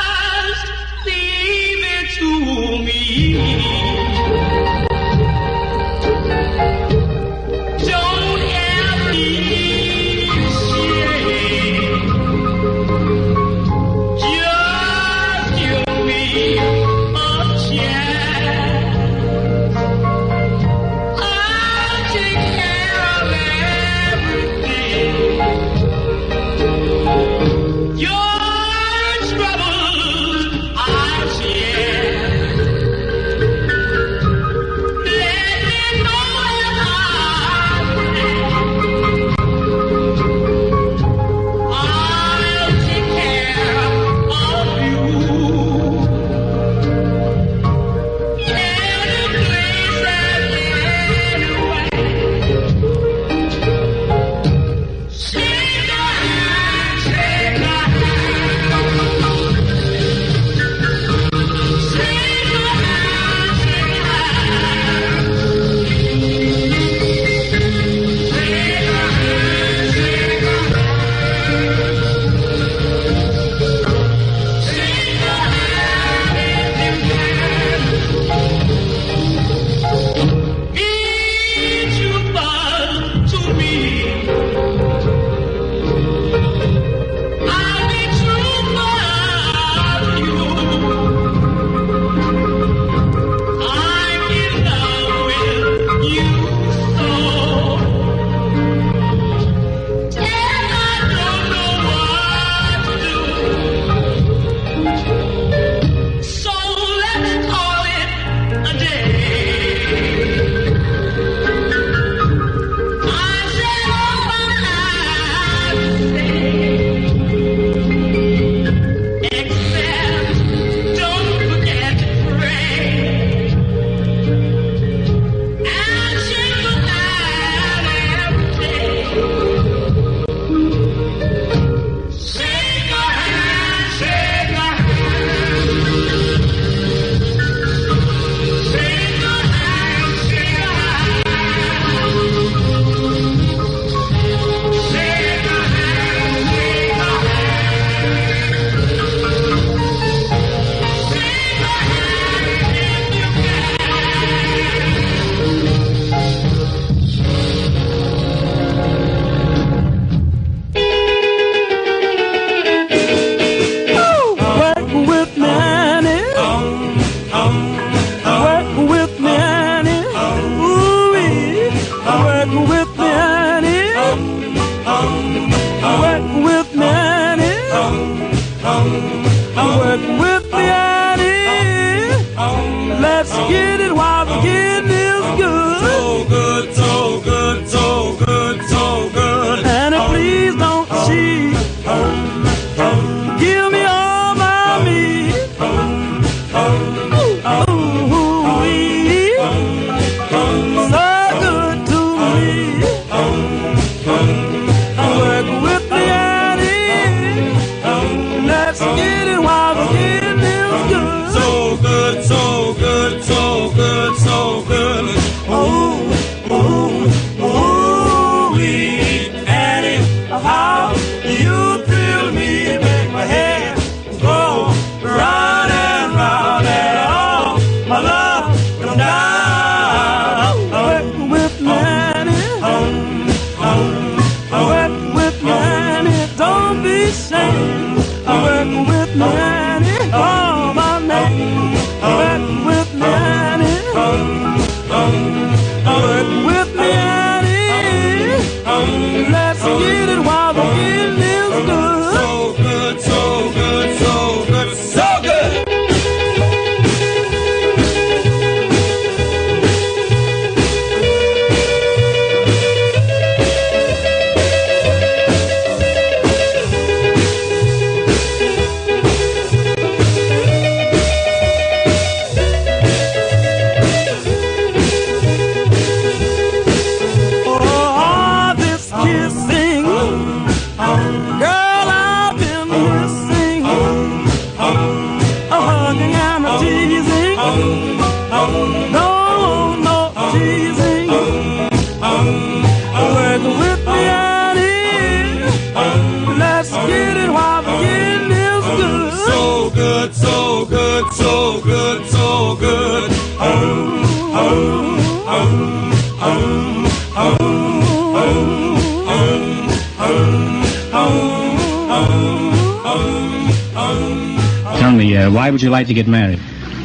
why would you like to get married?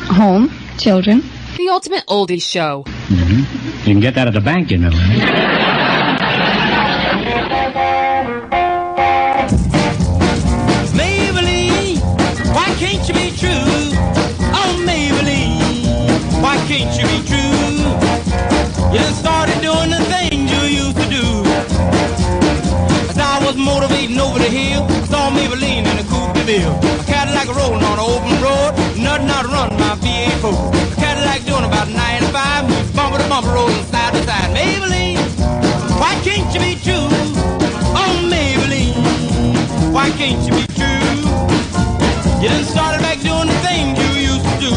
Home, children. The Ultimate oldie Show. hmm You can get that at the bank, you know. Maybelline, why can't you be true? Oh, Maybelline, why can't you be true? You done started doing the things you used to do. As I was motivating over the hill, saw Maybelline in a coupe de ville. A Cadillac rolling on V8 A Cadillac doing about 95, moves bumper to bumper, rolling side to side. Maybelline, why can't you be true? Oh, Maybelline, why can't you be true? You done started back doing the things you used to do.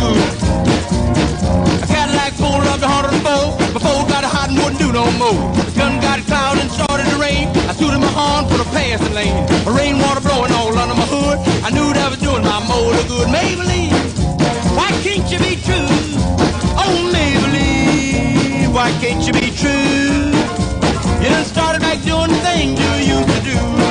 A Cadillac pulled up to 104. Before got hot and wouldn't do no more. The gun got cloud and started to rain. I suited my horn for the passing lane. A rainwater blowing all under my hood. I knew that was doing my motor good. Maybelline, why can't you be true? Oh, Maybelline, why can't you be true? You done started back doing the things you used to do.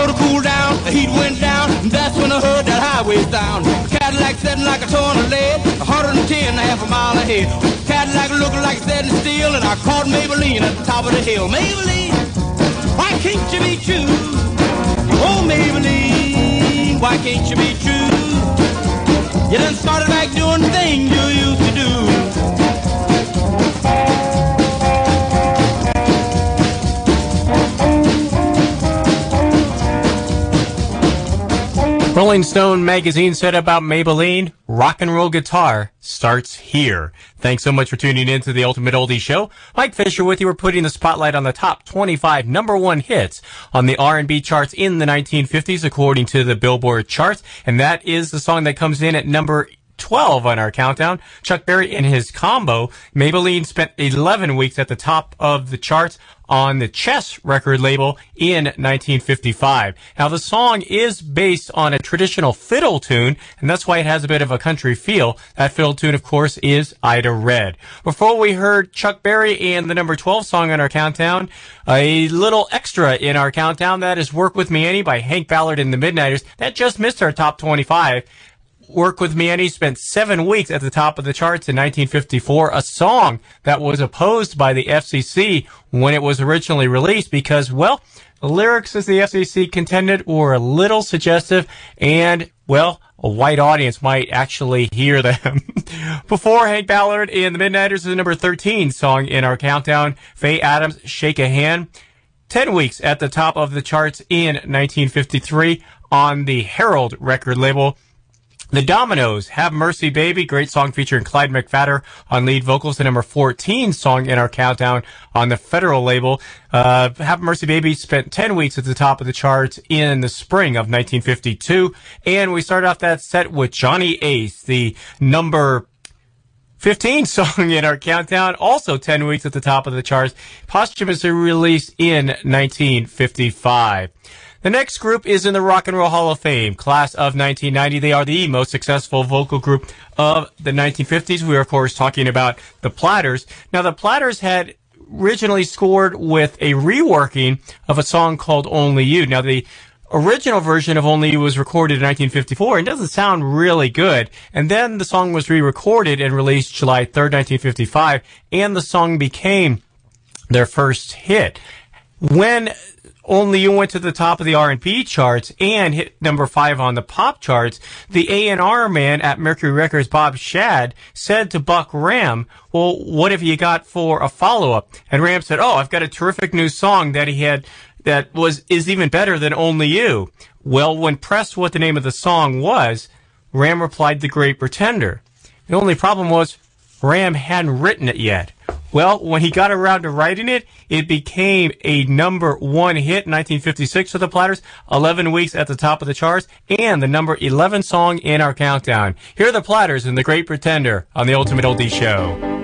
Motor cooled down, the heat went down, and that's when I heard that highway's down. Cadillac sitting like a ton of lead, 110 a half a mile ahead. Cadillac looking like it's setting steel, and I caught Maybelline at the top of the hill. Maybelline, why can't you be true? Oh, Maybelline, why can't you be true? You done started back doing the thing you used to do. Rolling Stone magazine said about Maybelline, rock and roll guitar starts here. Thanks so much for tuning in to the Ultimate Oldie Show. Mike Fisher with you. We're putting the spotlight on the top 25 number one hits on the R&B charts in the 1950s according to the Billboard charts. And that is the song that comes in at number 12 on our countdown. Chuck Berry and his combo. Maybelline spent 11 weeks at the top of the charts on the Chess record label in 1955. Now the song is based on a traditional fiddle tune, and that's why it has a bit of a country feel. That fiddle tune, of course, is Ida Red. Before we heard Chuck Berry and the number 12 song on our countdown, a little extra in our countdown, that is Work With Me Annie by Hank Ballard and the Midnighters. That just missed our top 25. Work With Me Annie spent seven weeks at the top of the charts in 1954, a song that was opposed by the FCC when it was originally released because, well, The lyrics, as the FCC contended, were a little suggestive and, well, a white audience might actually hear them. <laughs> Before Hank Ballard and the Midnighters is the number 13 song in our countdown. Faye Adams, Shake a Hand. 10 weeks at the top of the charts in 1953 on the Herald record label. The Dominoes, Have Mercy Baby, great song featuring Clyde McPhatter on lead vocals, the number 14 song in our countdown on the federal label. Uh, Have Mercy Baby spent 10 weeks at the top of the charts in the spring of 1952. And we start off that set with Johnny Ace, the number 15 <laughs> song in our countdown, also 10 weeks at the top of the charts, posthumously released in 1955. The next group is in the Rock and Roll Hall of Fame, class of 1990. They are the most successful vocal group of the 1950s. We are, of course, talking about the Platters. Now, the Platters had originally scored with a reworking of a song called Only You. Now, the original version of Only You was recorded in 1954 and doesn't sound really good. And then the song was re-recorded and released July 3rd, 1955, and the song became their first hit. When only you went to the top of the R&B charts and hit number five on the pop charts. The A&R man at Mercury Records, Bob Shad, said to Buck Ram, well, what have you got for a follow-up? And Ram said, oh, I've got a terrific new song that he had that was, is even better than Only You. Well, when pressed what the name of the song was, Ram replied, The Great Pretender. The only problem was Ram hadn't written it yet. Well, when he got around to writing it, it became a number one hit in 1956 for the Platters, 11 weeks at the top of the charts, and the number 11 song in our countdown. Here are the Platters and The Great Pretender on the Ultimate Oldie Show.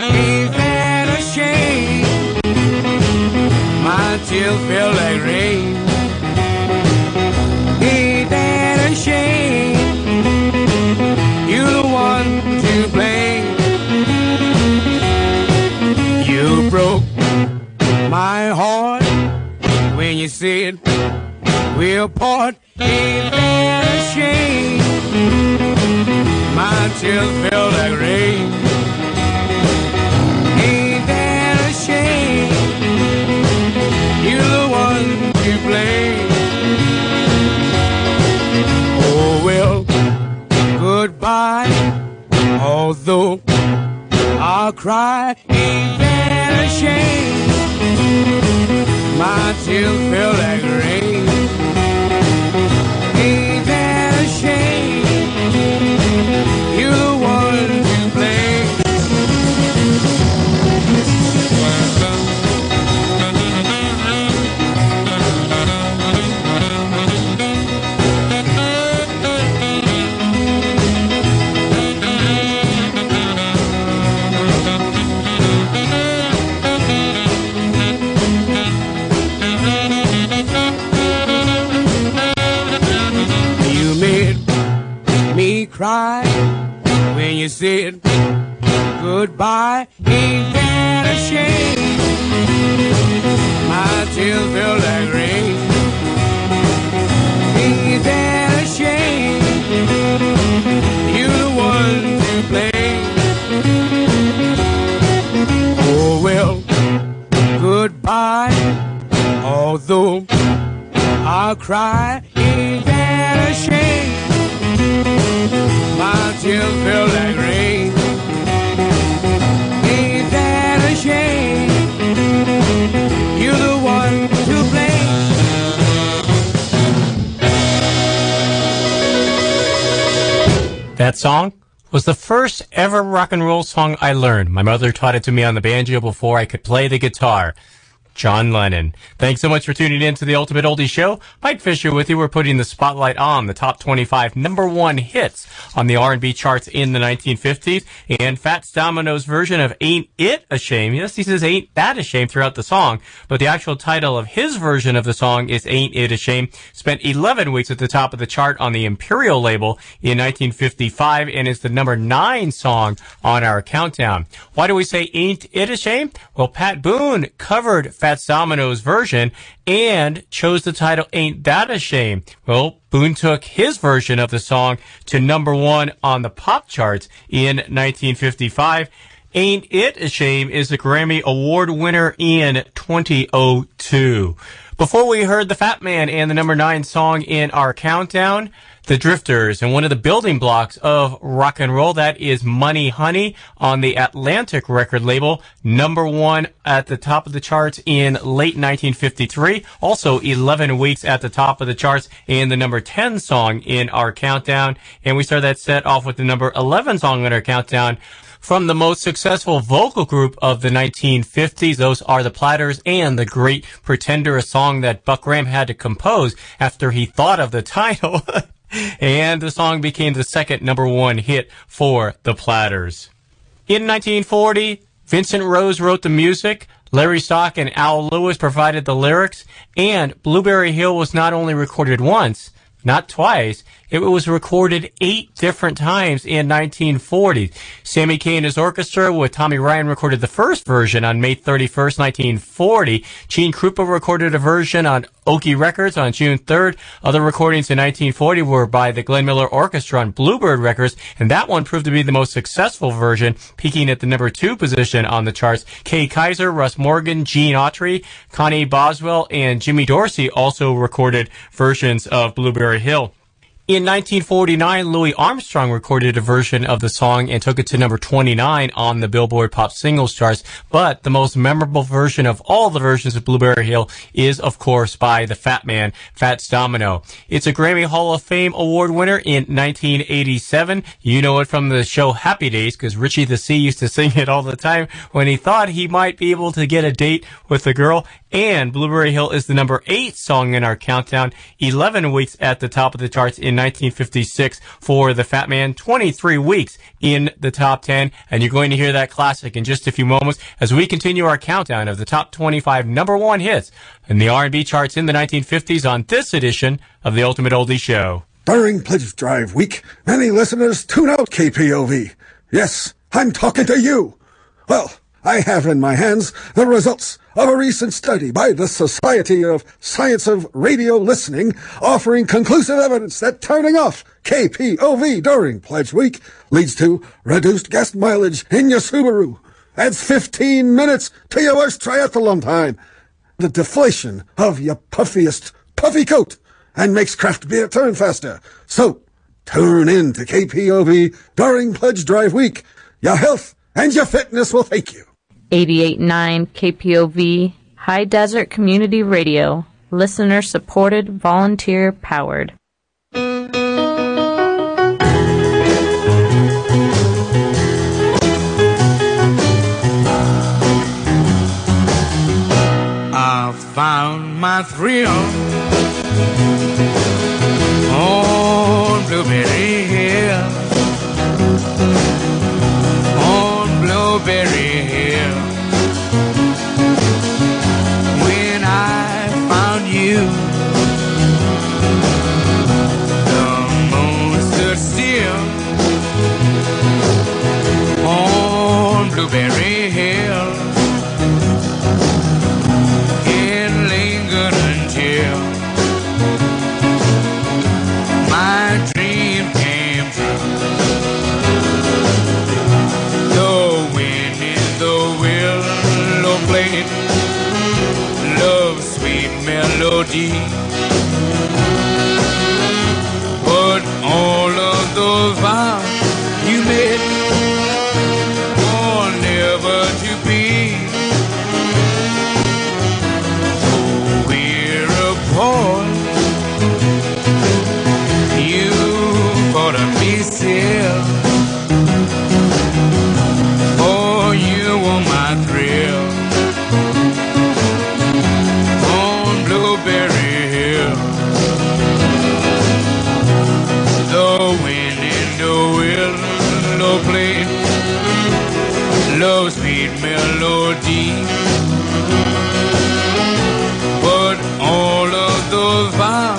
Ain't that a shame? My tears feel like rain. Ain't that a shame? You're the one to blame. You broke my heart when you said we'll part. Ain't that a shame? My tears feel like rain. Shame? You're the one to blame. Oh well, goodbye. Although I'll cry, ain't that a shame? My tears feel like rain. Ain't that a shame? Cry when you said goodbye. Ain't that a shame? My tears feel like rain. Ain't that a shame? You're the one to blame. Oh well, goodbye. Although I'll cry, ain't that a shame? That song was the first ever rock and roll song I learned. My mother taught it to me on the banjo before I could play the guitar. John Lennon. Thanks so much for tuning in to the Ultimate Oldie Show. Mike Fisher with you. We're putting the spotlight on the top 25 number one hits on the R&B charts in the 1950s. And Fats Domino's version of Ain't It a Shame. Yes, he says Ain't That a Shame throughout the song, but the actual title of his version of the song is Ain't It a Shame. Spent 11 weeks at the top of the chart on the Imperial label in 1955 and is the number nine song on our countdown. Why do we say Ain't It a Shame? Well, Pat Boone covered Fats Domino's version and chose the title Ain't That a Shame. Well, Boone took his version of the song to number one on the pop charts in 1955. Ain't It a Shame is a Grammy Award winner in 2002. Before we heard the Fat Man and the number nine song in our countdown, the Drifters, and one of the building blocks of rock and roll. That is Money Honey on the Atlantic record label, number one at the top of the charts in late 1953. Also 11 weeks at the top of the charts and the number 10 song in our countdown. And we start that set off with the number 11 song in our countdown from the most successful vocal group of the 1950s. Those are the Platters and the Great Pretender, a song that Buck Ram had to compose after he thought of the <laughs> title. And the song became the second number one hit for the Platters. In 1940, Vincent Rose wrote the music, Larry Stock and Al Lewis provided the lyrics, and Blueberry Hill was not only recorded once, not twice, it was recorded eight different times in 1940. Sammy Kaye and his orchestra with Tommy Ryan recorded the first version on May 31st, 1940. Gene Krupa recorded a version on Okeh Records on June 3rd. Other recordings in 1940 were by the Glenn Miller Orchestra on Bluebird Records, and that one proved to be the most successful version, peaking at the number two position on the charts. Kay Kyser, Russ Morgan, Gene Autry, Connie Boswell, and Jimmy Dorsey also recorded versions of Blueberry Hill. In 1949, Louis Armstrong recorded a version of the song and took it to number 29 on the Billboard Pop Singles charts. But the most memorable version of all the versions of Blueberry Hill is, of course, by the Fat Man, Fats Domino. It's a Grammy Hall of Fame award winner in 1987. You know it from the show Happy Days because Richie the Sea used to sing it all the time when he thought he might be able to get a date with a girl. And Blueberry Hill is the number eight song in our countdown, 11 weeks at the top of the charts in 1956 for the Fat Man, 23 weeks in the top 10. And you're going to hear that classic in just a few moments as we continue our countdown of the top 25 number one hits in the R&B charts in the 1950s on this edition of the Ultimate Oldie Show. During Pledge Drive week, many listeners tune out KPOV. Yes, I'm talking to you. Well, I have in my hands the results of a recent study by the Society of Science of Radio Listening offering conclusive evidence that turning off KPOV during Pledge Week leads to reduced gas mileage in your Subaru, adds 15 minutes to your worst triathlon time, the deflation of your puffiest puffy coat, and makes craft beer turn faster. So, tune in to KPOV during Pledge Drive Week. Your health and your fitness will thank you. 88.9 KPOV High Desert Community Radio. Listener supported, volunteer powered. I found my thrill on Blueberry Hill. Melody. melody. But all of those vows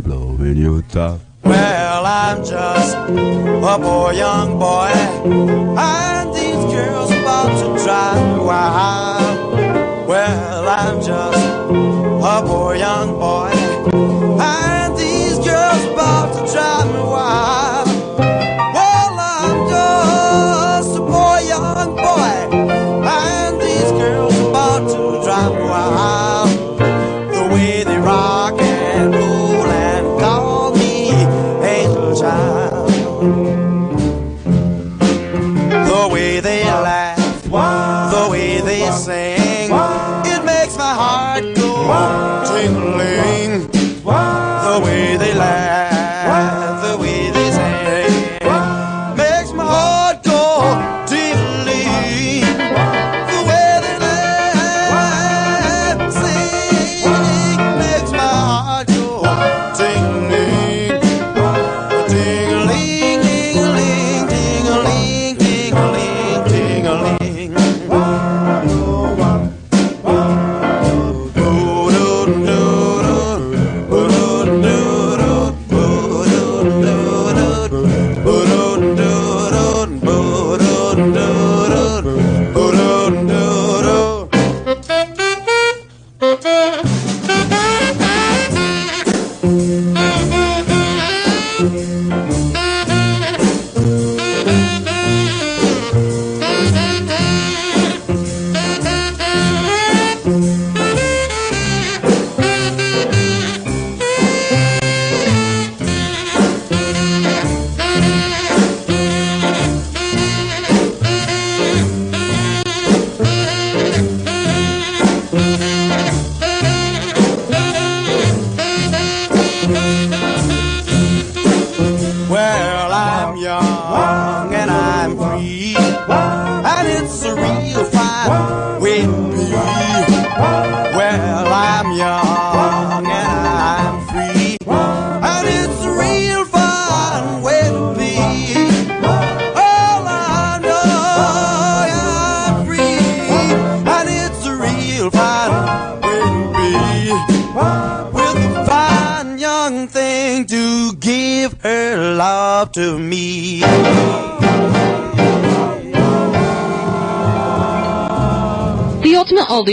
blowing your top? Well, I'm just a poor young boy, and these girls about to drive me wild. Well, I'm just a poor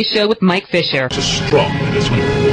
Show with Mike Fisher. It's strong.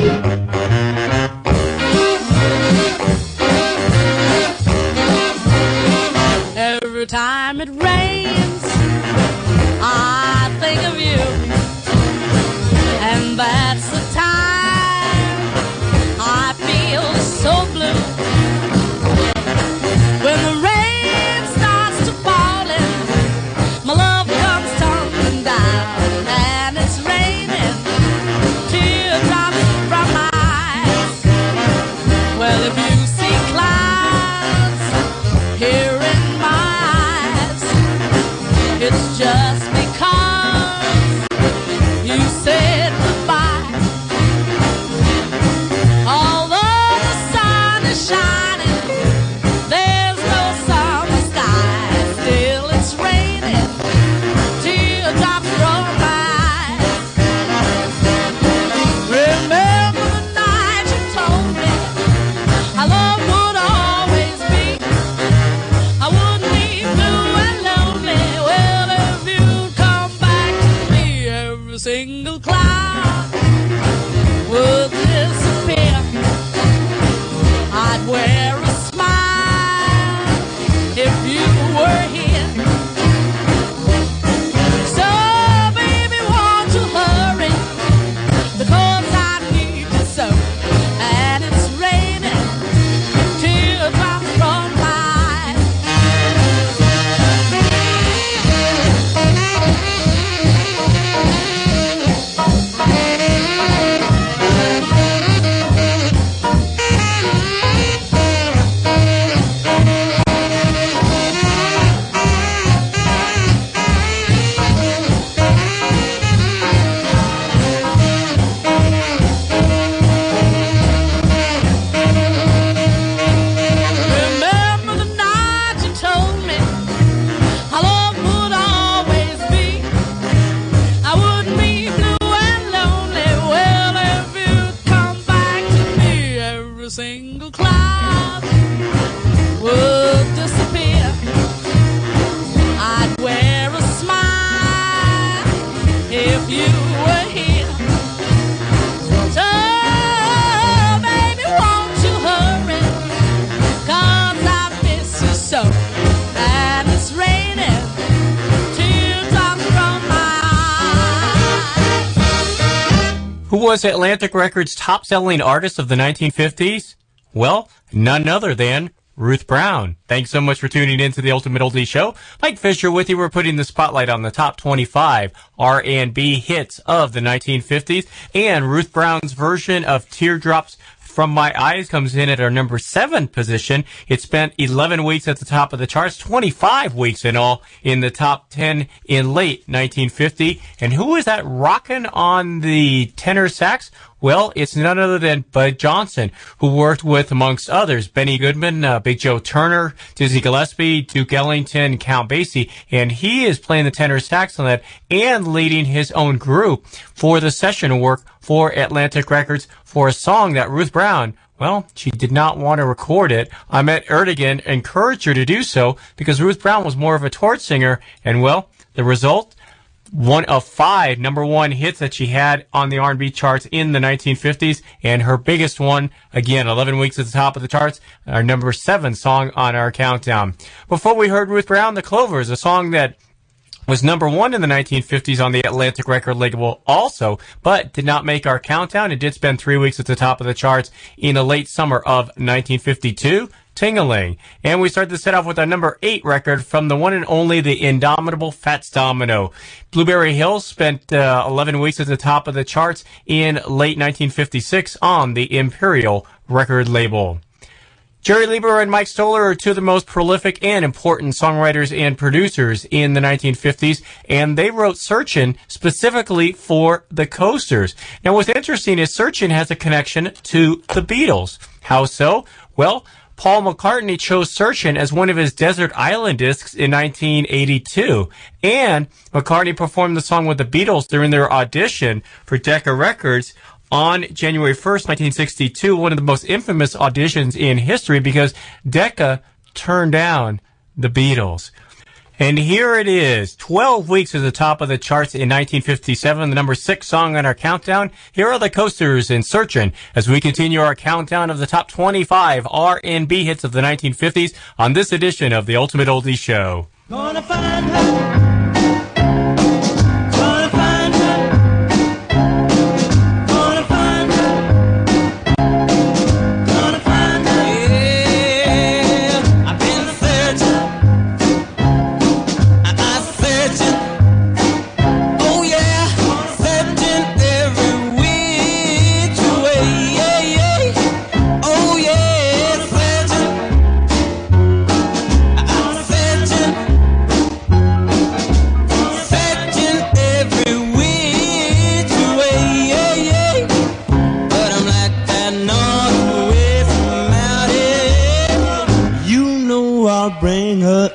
Atlantic Records' top selling artist of the 1950s? Well, none other than Ruth Brown. Thanks so much for tuning in to the Ultimate Oldie Show. Mike Fisher with you. We're putting the spotlight on the top 25 R&B hits of the 1950s and Ruth Brown's version of Teardrops from My Eyes comes in at our number seven position. It spent 11 weeks at the top of the charts, 25 weeks in all in the top 10 in late 1950. And who is that rocking on the tenor sax? Well, it's none other than Budd Johnson, who worked with, amongst others, Benny Goodman, uh, Big Joe Turner, Dizzy Gillespie, Duke Ellington, Count Basie, and he is playing the tenor sax on that and leading his own group for the session work for Atlantic Records for a song that Ruth Brown well, she did not want to record it. Ahmet Ertegun encouraged her to do so because Ruth Brown was more of a torch singer, and well, the result one of five number one hits that she had on the R&B charts in the 1950s, and her biggest one, again, 11 weeks at the top of the charts, our number seven song on our countdown. Before we heard Ruth Brown, The Clovers, a song that was number one in the 1950s on the Atlantic record label also, but did not make our countdown. It did spend three weeks at the top of the charts in the late summer of 1952. Ting-A-Ling. And we start to set off with our number eight record from the one and only, the indomitable Fats Domino. Blueberry Hills spent uh, 11 weeks at the top of the charts in late 1956 on the Imperial record label. Jerry Leiber and Mike Stoller are two of the most prolific and important songwriters and producers in the 1950s, and they wrote Searchin' specifically for the Coasters. Now, what's interesting is Searchin' has a connection to the Beatles. How so? Well, Paul McCartney chose Searchin' as one of his Desert Island discs in 1982. And McCartney performed the song with the Beatles during their audition for Decca Records on January 1st, 1962, one of the most infamous auditions in history because Decca turned down the Beatles. And here it is, 12 weeks at the top of the charts in 1957, the number six song on our countdown. Here are the coasters in Searchin' as we continue our countdown of the top 25 R&B hits of the 1950s on this edition of the Ultimate Oldie Show.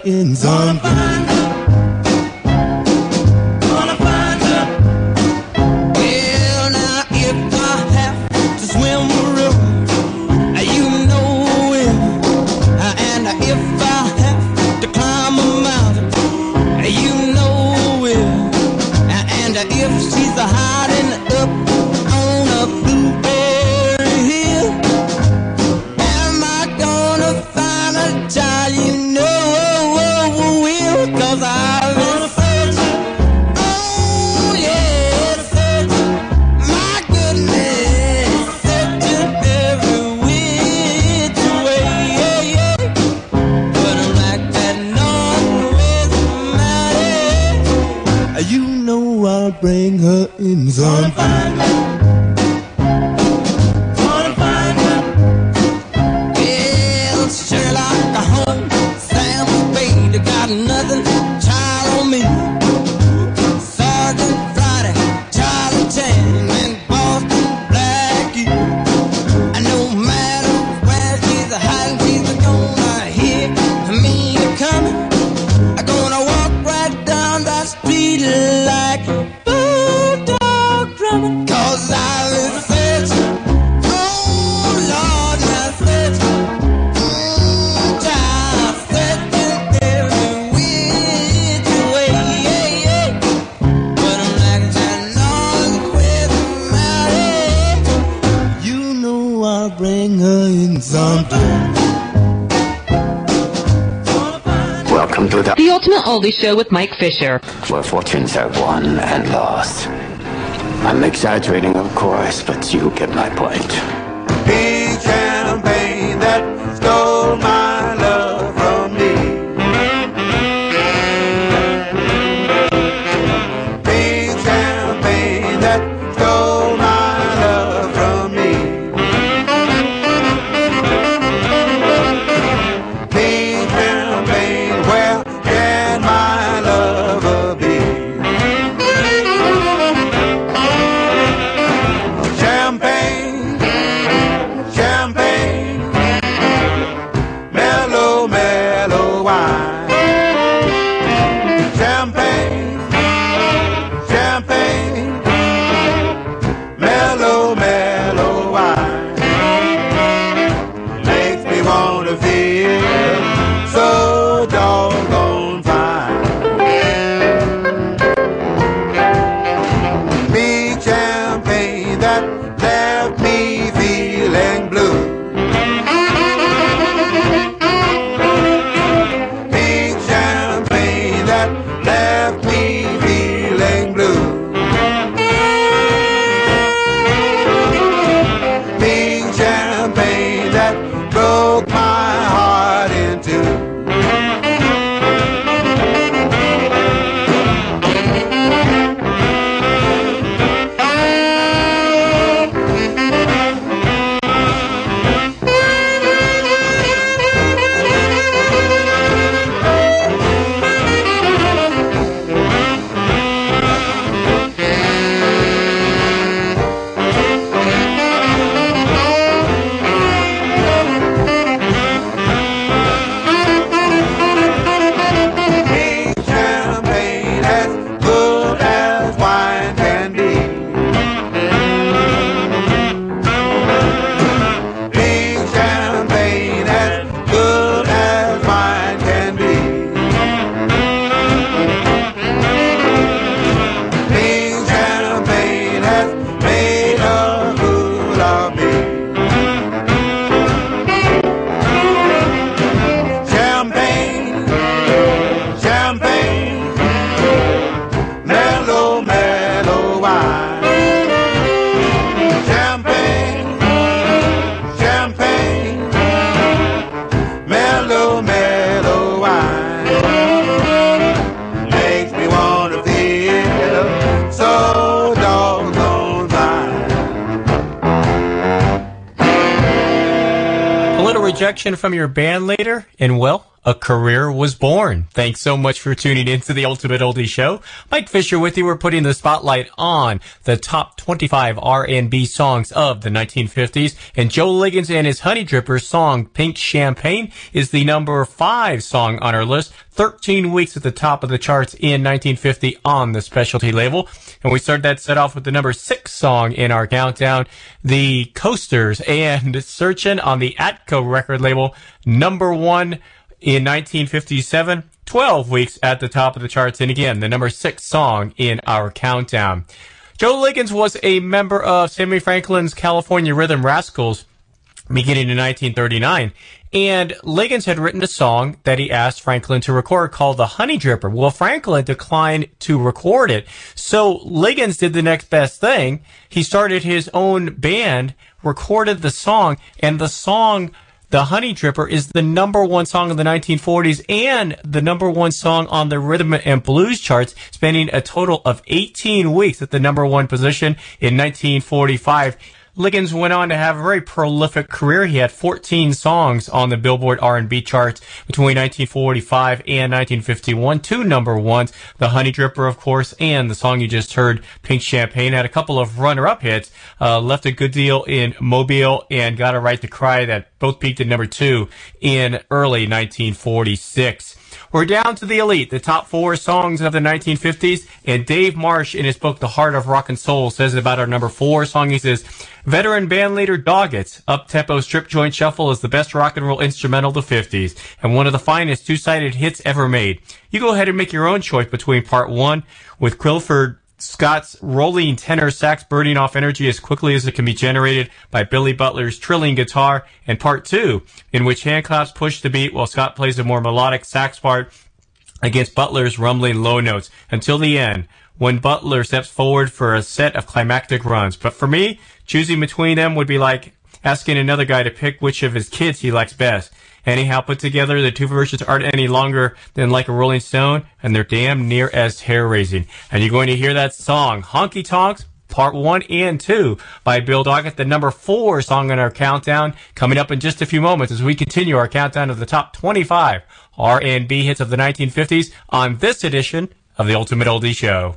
In someday. In someday. Welcome to the, the Ultimate Oldie Show with Mike Fisher. where fortunes are won and lost. I'm exaggerating, of course, but you get my point. Rejection from your band later, and well, a career was born. Thanks so much for tuning in to the Ultimate Oldie Show. Mike Fisher with you. We're putting the spotlight on the top 25 R&B songs of the 1950s. And Joe Liggins and his Honey Drippers song Pink Champagne is the number five song on our list. 13 weeks at the top of the charts in 1950 on the specialty label. And we started that set off with the number six song in our countdown, The Coasters and <laughs> Searchin' on the Atco record label, number one in 1957. 12 weeks at the top of the charts. And again, the number six song in our countdown. Joe Liggins was a member of Sammy Franklin's California Rhythm Rascals beginning in 1939. And Liggins had written a song that he asked Franklin to record called The Honey Dripper. Well, Franklin declined to record it. So Liggins did the next best thing. He started his own band, recorded the song, and the song the Honey Dripper is the number one song of the 1940s and the number one song on the rhythm and blues charts, spending a total of 18 weeks at the number one position in 1945. Liggins went on to have a very prolific career. He had 14 songs on the Billboard R&B charts between 1945 and 1951. Two number ones, The Honey Dripper, of course, and the song you just heard, Pink Champagne, had a couple of runner-up hits, uh, left a good deal in Mobile and Got a Right to Cry that both peaked at number two in early 1946. We're down to the elite, the top four songs of the 1950s, and Dave Marsh in his book The Heart of Rock and Soul says about our number four song, he says, Veteran band leader Doggett's up-tempo strip joint shuffle is the best rock and roll instrumental of the 50s, and one of the finest two-sided hits ever made. You go ahead and make your own choice between part one with Clifford Scott's rolling tenor sax burning off energy as quickly as it can be generated by Billy Butler's trilling guitar, and part two, in which handclaps push the beat while Scott plays a more melodic sax part against Butler's rumbling low notes until the end when Butler steps forward for a set of climactic runs. But for me, choosing between them would be like asking another guy to pick which of his kids he likes best. Anyhow, put together, the two versions aren't any longer than like a Rolling Stone, and they're damn near as hair raising. And you're going to hear that song, Honky Tonks, Part 1 and 2 by Bill Doggett, the number 4 song in our countdown, coming up in just a few moments as we continue our countdown of the top 25 R&B hits of the 1950s on this edition of the Ultimate Oldie Show.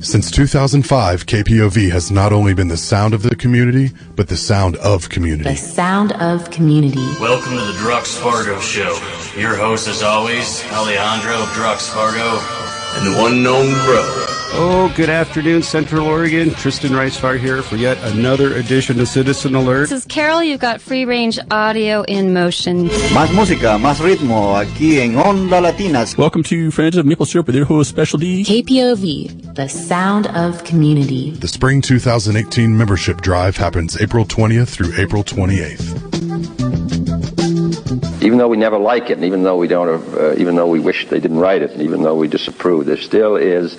Since 2005, KPOV has not only been the sound of the community, but the sound of community. The sound of community. Welcome to the Drux Fargo Show. Your host, as always, Alejandro of Drux Fargo, and the one known bro. Oh, good afternoon, Central Oregon. Tristan Ricefire here for yet another edition of Citizen Alert. This is Carol. You've got free range audio in motion. Más música, más ritmo aquí en Onda Latinas. Welcome to Friends of Maple Syrup with your host, Special D. KPOV, the sound of community. The Spring 2018 membership drive happens April 20th through April 28th. Even though we never like it, and even though we don't, uh, even though we wish they didn't write it, and even though we disapprove, there still is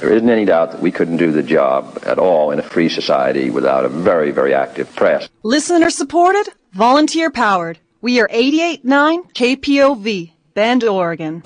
there isn't any doubt that we couldn't do the job at all in a free society without a very, very active press. Listener supported, volunteer powered. We are 889 KPOV, Bend, Oregon.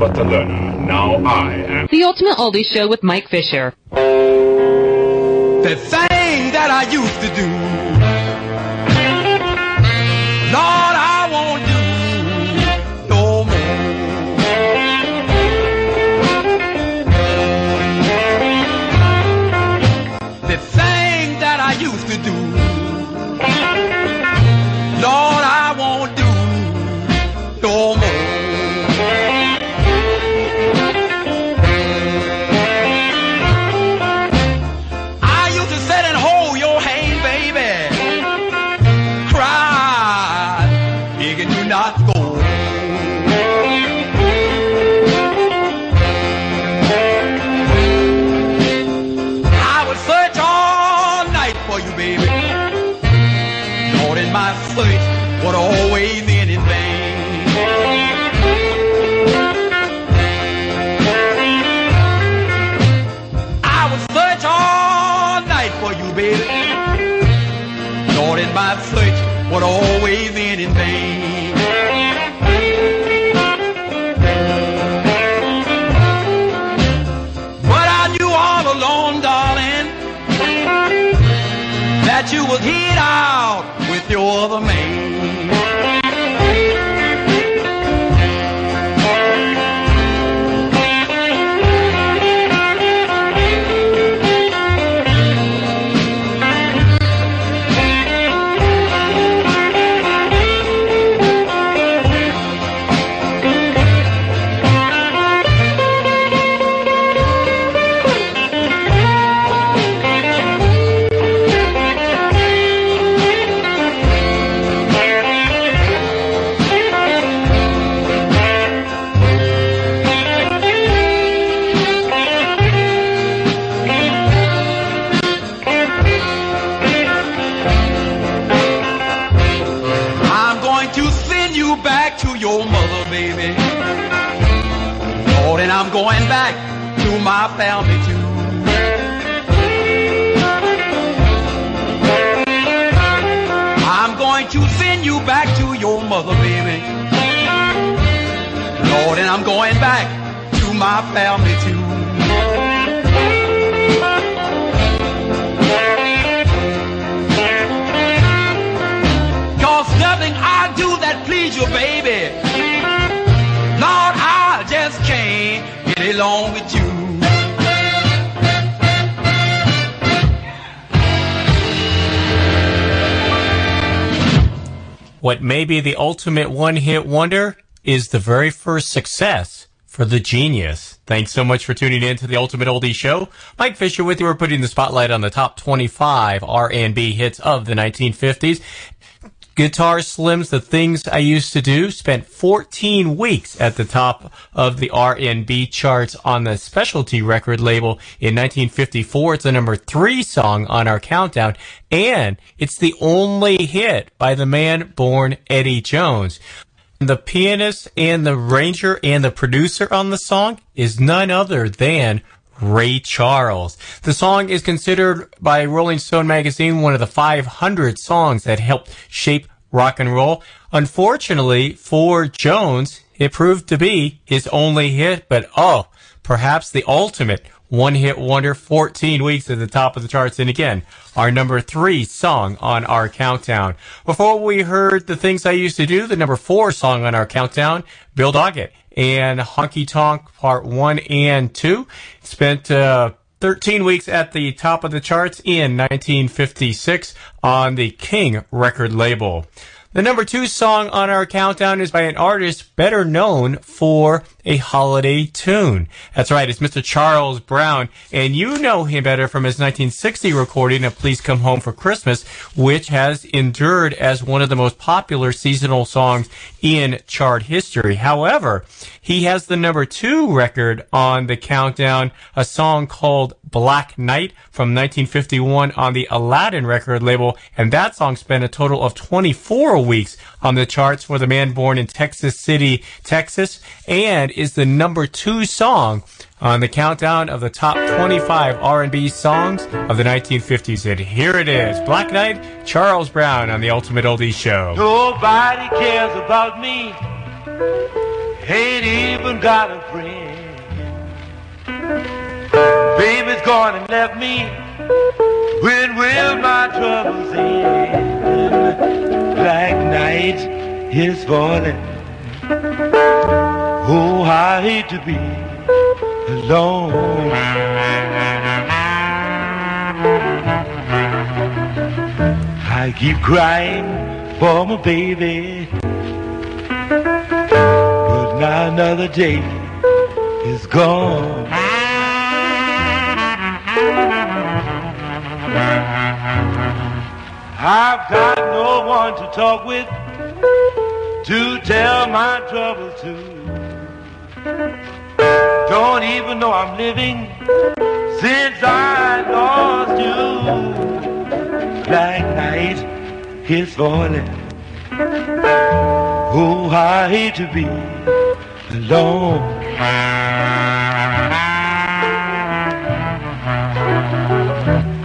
But the learner. Now I am. The Ultimate Oldie Show with Mike Fisher. The ultimate one hit wonder is the very first success for the genius. Thanks so much for tuning in to the Ultimate Oldie Show. Mike Fisher with you. We're putting the spotlight on the top 25 R&B hits of the 1950s. Guitar Slims, The Things I Used to Do, spent 14 weeks at the top of the R&B charts on the specialty record label in 1954. It's the number three song on our countdown, and it's the only hit by the man born Eddie Jones. The pianist and the arranger and the producer on the song is none other than Ray Charles. The song is considered by Rolling Stone magazine one of the 500 songs that helped shape rock and roll. Unfortunately for Jones, it proved to be his only hit, but oh, perhaps the ultimate one hit wonder, 14 weeks at the top of the charts. And again, our number three song on our countdown. Before we heard the things I used to do, the number four song on our countdown, Bill Doggett and Honky Tonk Part 1 and 2. Spent, uh, 13 weeks at the top of the charts in 1956 on the King record label. The number two song on our countdown is by an artist better known for a holiday tune. That's right, it's Mr. Charles Brown, and you know him better from his 1960 recording of Please Come Home for Christmas, which has endured as one of the most popular seasonal songs in chart history. However, he has the number two record on the countdown, a song called Black Night from 1951 on the Aladdin record label, and that song spent a total of 24 weeks on the charts for the man born in Texas City, Texas, and is the number two song on the countdown of the top 25 R&B songs of the 1950s. And here it is, Black Night, Charles Brown on the Ultimate Oldies Show. Nobody cares about me Ain't even got a friend. Baby's gone and left me. When will my troubles end? Black night is falling. Oh, I hate to be alone. I keep crying for my baby. But now another day is gone. I've got no one to talk with to tell my troubles to. Don't even know I'm living since I lost you. Black night is falling. Oh, I hate to be alone.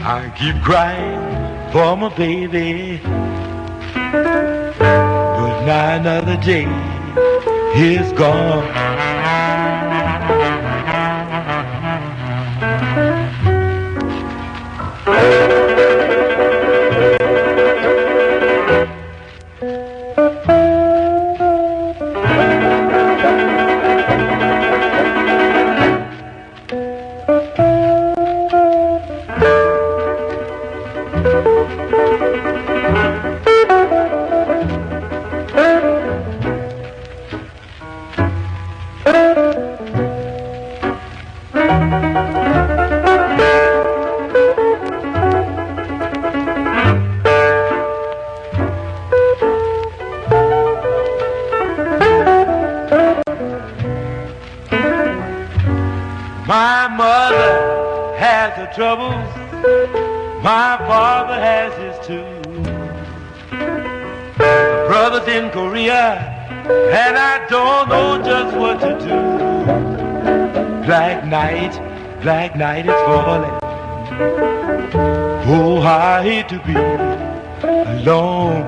I keep crying for my baby. But now another day is gone. Troubles. My father has his too. Brother's in Korea, and I don't know just what to do. Black night, black night is falling. Oh, I hate to be alone.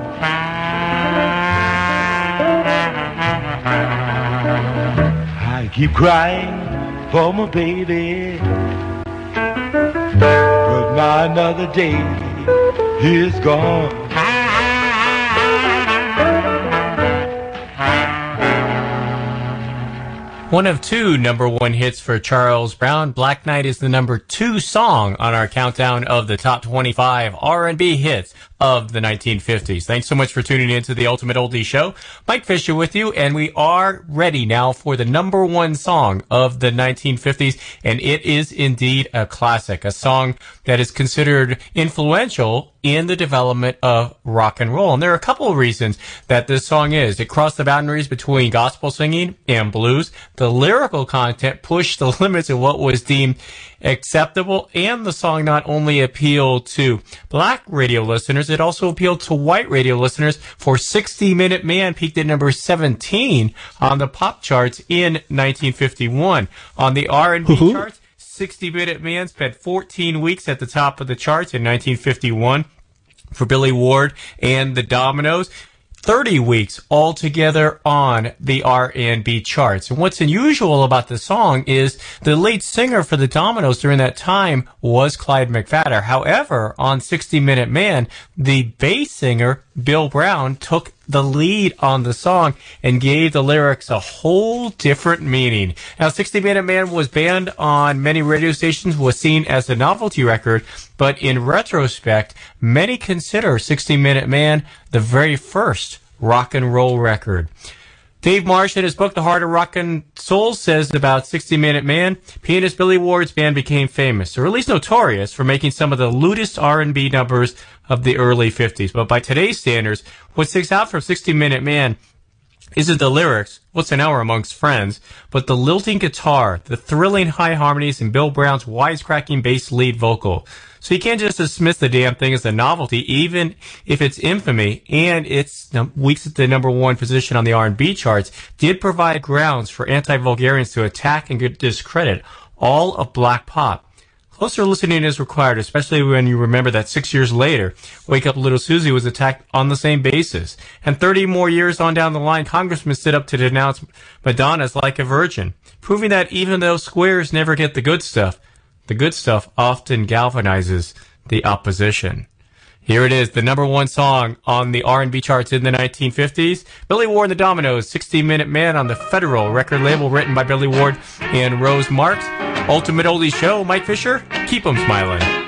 I keep crying for my baby. But now another day is gone. One of two number one hits for Charles Brown. Black Night is the number two song on our countdown of the top 25 R&B hits of the 1950s. Thanks so much for tuning in to the Ultimate Oldie Show. Mike Fisher with you, and we are ready now for the number one song of the 1950s, and it is indeed a classic, a song that is considered influential in the development of rock and roll. And there are a couple of reasons that this song is. It crossed the boundaries between gospel singing and blues. The lyrical content pushed the <laughs> limits of what was deemed acceptable, and the song not only appealed to black radio listeners, it also appealed to white radio listeners. For 60 Minute Man peaked at number 17 on the pop charts in 1951. On the R&B charts, 60 Minute Man spent 14 weeks at the top of the charts in 1951 for Billy Ward and the Dominoes. 30 weeks altogether on the R&B charts. And what's unusual about the song is the lead singer for the Dominoes during that time was Clyde McPhatter. However, on 60 Minute Man, the bass singer Bill Brown took the lead on the song and gave the lyrics a whole different meaning. Now, 60 Minute Man was banned on many radio stations, was seen as a novelty record, but in retrospect, many consider 60 Minute Man the very first rock and roll record. Dave Marsh, in his book, The Heart of Rock and Soul, says about 60 Minute Man, pianist Billy Ward's band became famous, or at least notorious, for making some of the lewdest R&B numbers of the early 50s. But by today's standards, what sticks out from 60 Minute Man isn't the lyrics, what's an hour amongst friends, but the lilting guitar, the thrilling high harmonies, and Bill Brown's wisecracking bass lead vocal. So you can't just dismiss the damn thing as a novelty, even if it's infamy and its weeks at the number one position on the R&B charts did provide grounds for anti-vulgarians to attack and discredit all of black pop. Closer listening is required, especially when you remember that six years later, Wake Up Little Susie was attacked on the same basis. And 30 more years on down the line, congressmen stood up to denounce Madonna's Like a Virgin, proving that even though squares never get the good stuff, the good stuff often galvanizes the opposition. Here it is, the number one song on the R&B charts in the 1950s. Billy Ward and the Dominoes, 60 Minute Man on the Federal record label written by Billy Ward and Rose Marks. Ultimate Oldie Show, Mike Fisher, keep 'em smiling.